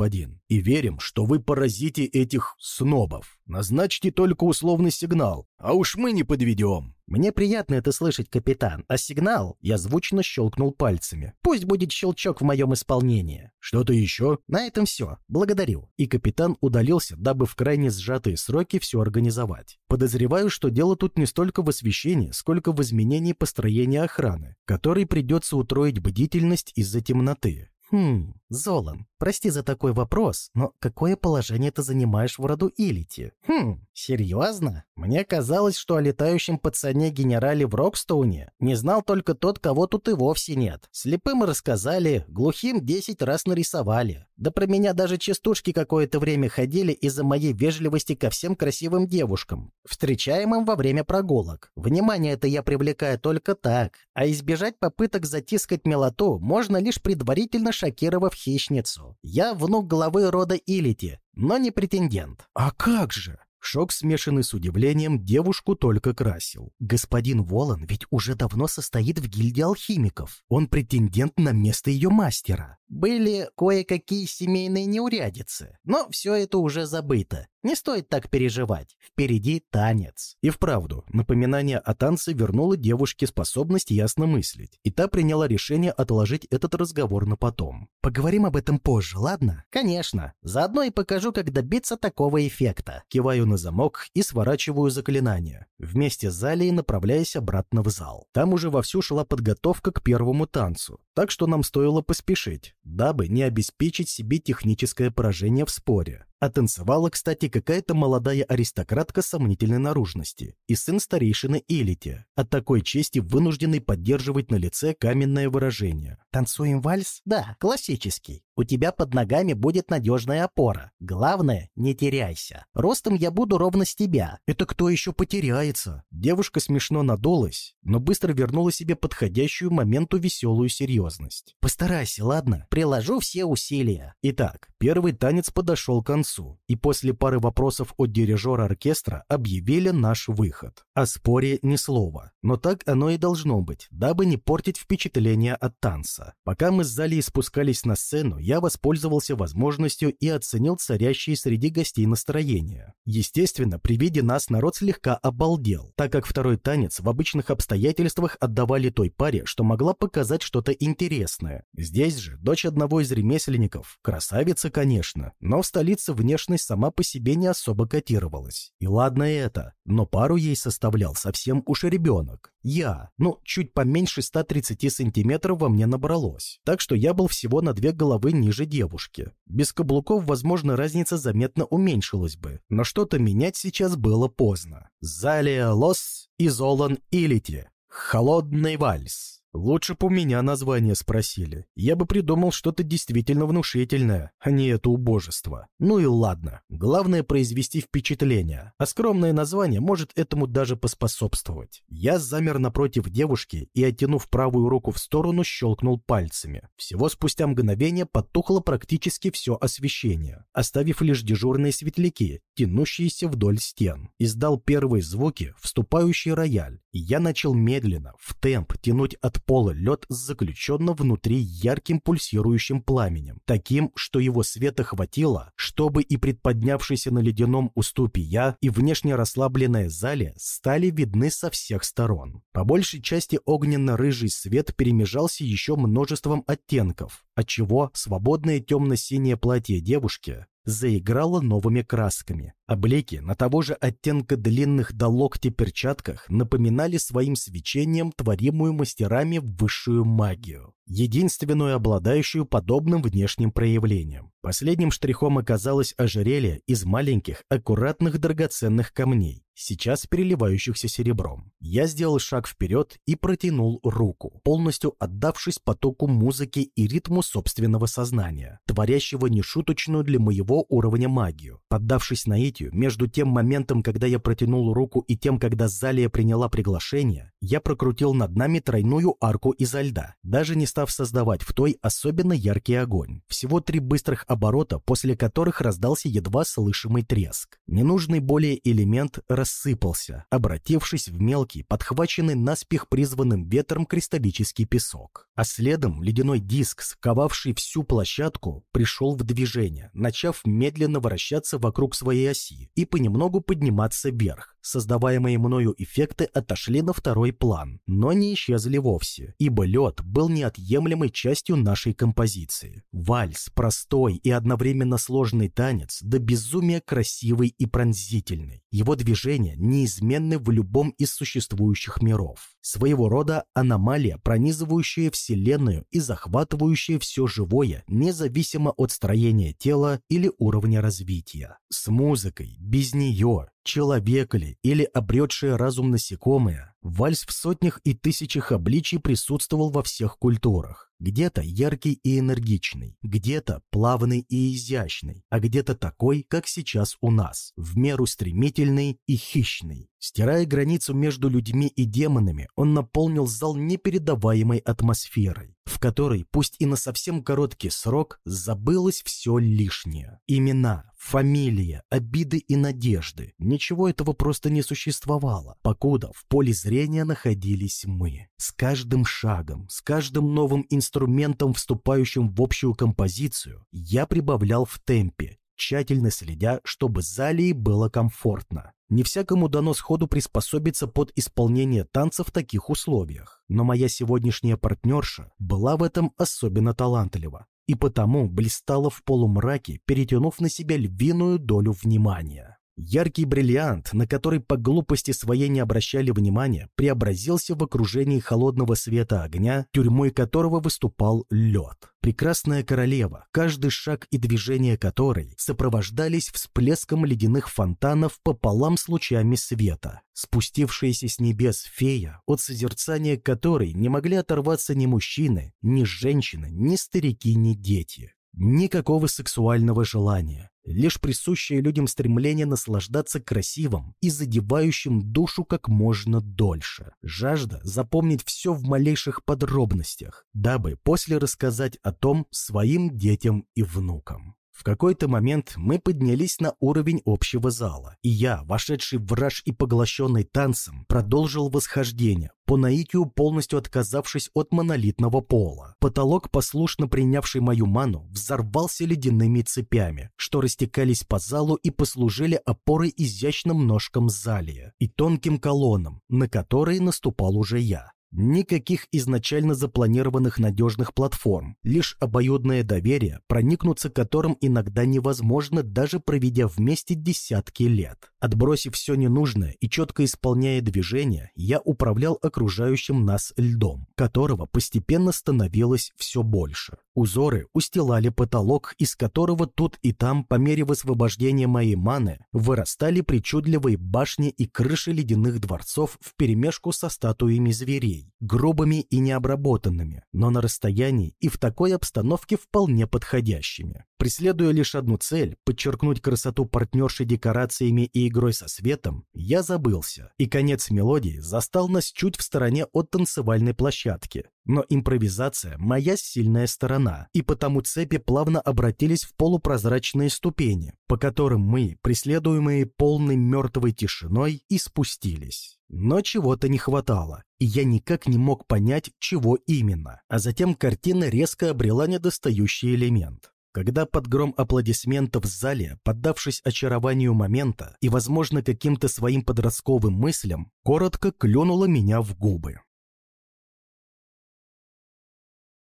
и верим, что вы поразите этих снобов. Назначьте только условный сигнал, а уж мы не подведем. Мне приятно это слышать, капитан, а сигнал я звучно щелкнул пальцами. Пусть будет щелчок в моем исполнении. Что-то еще? На этом все. Благодарю. И капитан удалился, дабы в крайне сжатые сроки все организовать. Подозреваю, что дело тут не столько в освещении, сколько в изменении построения охраны, которой придется утроить бдительность из-за темноты. Хм, Золан, прости за такой вопрос, но какое положение ты занимаешь в роду Илити? Хм, серьезно? Мне казалось, что о летающем пацане генерале в Рокстоуне не знал только тот, кого тут и вовсе нет. Слепым рассказали, глухим десять раз нарисовали. Да про меня даже частушки какое-то время ходили из-за моей вежливости ко всем красивым девушкам, встречаемым во время прогулок. Внимание это я привлекаю только так, а избежать попыток затискать милоту можно лишь предварительно шокировав хищницу. Я внук главы рода Илити, но не претендент. А как же? Шок, смешанный с удивлением, девушку только красил. Господин Волан ведь уже давно состоит в гильдии алхимиков. Он претендент на место ее мастера. Были кое-какие семейные неурядицы, но все это уже забыто. Не стоит так переживать. Впереди танец. И вправду, напоминание о танце вернуло девушке способность ясно мыслить, и та приняла решение отложить этот разговор на потом. Поговорим об этом позже, ладно? Конечно. Заодно и покажу, как добиться такого эффекта. Киваю на замок и сворачиваю заклинание, вместе с Залией направляясь обратно в зал. Там уже вовсю шла подготовка к первому танцу, так что нам стоило поспешить, дабы не обеспечить себе техническое поражение в споре. А танцевала, кстати, какая-то молодая аристократка сомнительной наружности и сын старейшины Элити, от такой чести вынужденный поддерживать на лице каменное выражение. «Танцуем вальс? Да, классический. У тебя под ногами будет надежная опора. Главное, не теряйся. Ростом я буду ровно с тебя». «Это кто еще потеряется?» Девушка смешно надулась, но быстро вернула себе подходящую моменту веселую серьезность. «Постарайся, ладно? Приложу все усилия». Итак, первый танец подошел к концу, и после пары вопросов от дирижера оркестра объявили наш выход. О споре ни слова, но так оно и должно быть, дабы не портить впечатление от танца. Пока мы с Залей спускались на сцену, я воспользовался возможностью и оценил царящие среди гостей настроение. Естественно, при виде нас народ слегка обалдел, так как второй танец в обычных обстоятельствах отдавали той паре, что могла показать что-то интересное. Здесь же дочь одного из ремесленников, красавица, конечно, но в столице внешность сама по себе не особо котировалась. И ладно это, но пару ей составлял совсем уж ребенок. Я, ну, чуть поменьше 130 сантиметров во мне набралось, так что я был всего на две головы ниже девушки. Без каблуков, возможно, разница заметно уменьшилась бы, но что-то менять сейчас было поздно. Залия Лос и Золан Илити. Холодный вальс. Лучше бы у меня название спросили. Я бы придумал что-то действительно внушительное, а не это убожество. Ну и ладно. Главное произвести впечатление. А скромное название может этому даже поспособствовать. Я замер напротив девушки и, оттянув правую руку в сторону, щелкнул пальцами. Всего спустя мгновение потухло практически все освещение, оставив лишь дежурные светляки, тянущиеся вдоль стен. Издал первые звуки, вступающий рояль, и я начал медленно, в темп, тянуть от пола лед заключенно внутри ярким пульсирующим пламенем, таким, что его света хватило, чтобы и предподнявшийся на ледяном уступе я, и внешне расслабленная зале стали видны со всех сторон. По большей части огненно-рыжий свет перемежался еще множеством оттенков, отчего свободное темно-синее платье девушки заиграла новыми красками, а блеки на того же оттенка длинных до локтя перчатках напоминали своим свечением творимую мастерами высшую магию, единственную обладающую подобным внешним проявлением. Последним штрихом оказалось ожерелье из маленьких, аккуратных драгоценных камней, сейчас переливающихся серебром. Я сделал шаг вперед и протянул руку, полностью отдавшись потоку музыки и ритму собственного сознания, творящего нешуточную для моего уровня магию. Поддавшись наитию, между тем моментом, когда я протянул руку и тем, когда Залия приняла приглашение, я прокрутил над нами тройную арку изо льда, даже не став создавать в той особенно яркий огонь. Всего три быстрых оборота, после которых раздался едва слышимый треск. Ненужный более элемент рассыпался, обратившись в мелкий, подхваченный наспех призванным ветром кристаллический песок. А следом ледяной диск, сковавший всю площадку, пришел в движение, начав медленно вращаться вокруг своей оси и понемногу подниматься вверх. Создаваемые мною эффекты отошли на второй план, но не исчезли вовсе, ибо лед был неотъемлемой частью нашей композиции. Вальс, простой и одновременно сложный танец, до безумия красивый и пронзительный. Его движения неизменны в любом из существующих миров. Своего рода аномалия, пронизывающая Вселенную и захватывающая все живое, независимо от строения тела или уровня развития. С музыкой, без нее, человек ли или обретшее разум насекомое, вальс в сотнях и тысячах обличий присутствовал во всех культурах. Где-то яркий и энергичный, где-то плавный и изящный, а где-то такой, как сейчас у нас, в меру стремительный и хищный. Стирая границу между людьми и демонами, он наполнил зал непередаваемой атмосферой, в которой, пусть и на совсем короткий срок, забылось все лишнее. Имена, фамилия, обиды и надежды. Ничего этого просто не существовало, покуда в поле зрения зрения находились мы. С каждым шагом, с каждым новым инструментом, вступающим в общую композицию, я прибавлял в темпе, тщательно следя, чтобы залии было комфортно. Не всякому дано сходу приспособиться под исполнение танца в таких условиях, но моя сегодняшняя партнерша была в этом особенно талантлива и потому блистала в полумраке, перетянув на себя львиную долю внимания. Яркий бриллиант, на который по глупости своей не обращали внимания, преобразился в окружении холодного света огня, тюрьмой которого выступал лед. Прекрасная королева, каждый шаг и движение которой сопровождались всплеском ледяных фонтанов пополам с лучами света. Спустившаяся с небес фея, от созерцания которой не могли оторваться ни мужчины, ни женщины, ни старики, ни дети. Никакого сексуального желания, лишь присущее людям стремление наслаждаться красивым и задевающим душу как можно дольше. Жажда запомнить все в малейших подробностях, дабы после рассказать о том своим детям и внукам. В какой-то момент мы поднялись на уровень общего зала, и я, вошедший в раж и поглощенный танцем, продолжил восхождение, по наитию полностью отказавшись от монолитного пола. Потолок, послушно принявший мою ману, взорвался ледяными цепями, что растекались по залу и послужили опорой изящным ножкам залия и тонким колоннам, на которые наступал уже я. Никаких изначально запланированных надежных платформ, лишь обоюдное доверие, проникнуться которым иногда невозможно, даже проведя вместе десятки лет. Отбросив все ненужное и четко исполняя движения, я управлял окружающим нас льдом, которого постепенно становилось все больше. Узоры устилали потолок, из которого тут и там, по мере высвобождения моей маны, вырастали причудливые башни и крыши ледяных дворцов вперемешку со статуями зверей, грубыми и необработанными, но на расстоянии и в такой обстановке вполне подходящими. Преследуя лишь одну цель – подчеркнуть красоту партнерши декорациями и игрой со светом, я забылся, и конец мелодии застал нас чуть в стороне от танцевальной площадки. Но импровизация – моя сильная сторона, и потому цепи плавно обратились в полупрозрачные ступени, по которым мы, преследуемые полной мертвой тишиной, и спустились. Но чего-то не хватало, и я никак не мог понять, чего именно. А затем картина резко обрела недостающий элемент когда под гром аплодисментов в зале, поддавшись очарованию момента и, возможно, каким-то своим подростковым мыслям, коротко клюнула меня в губы.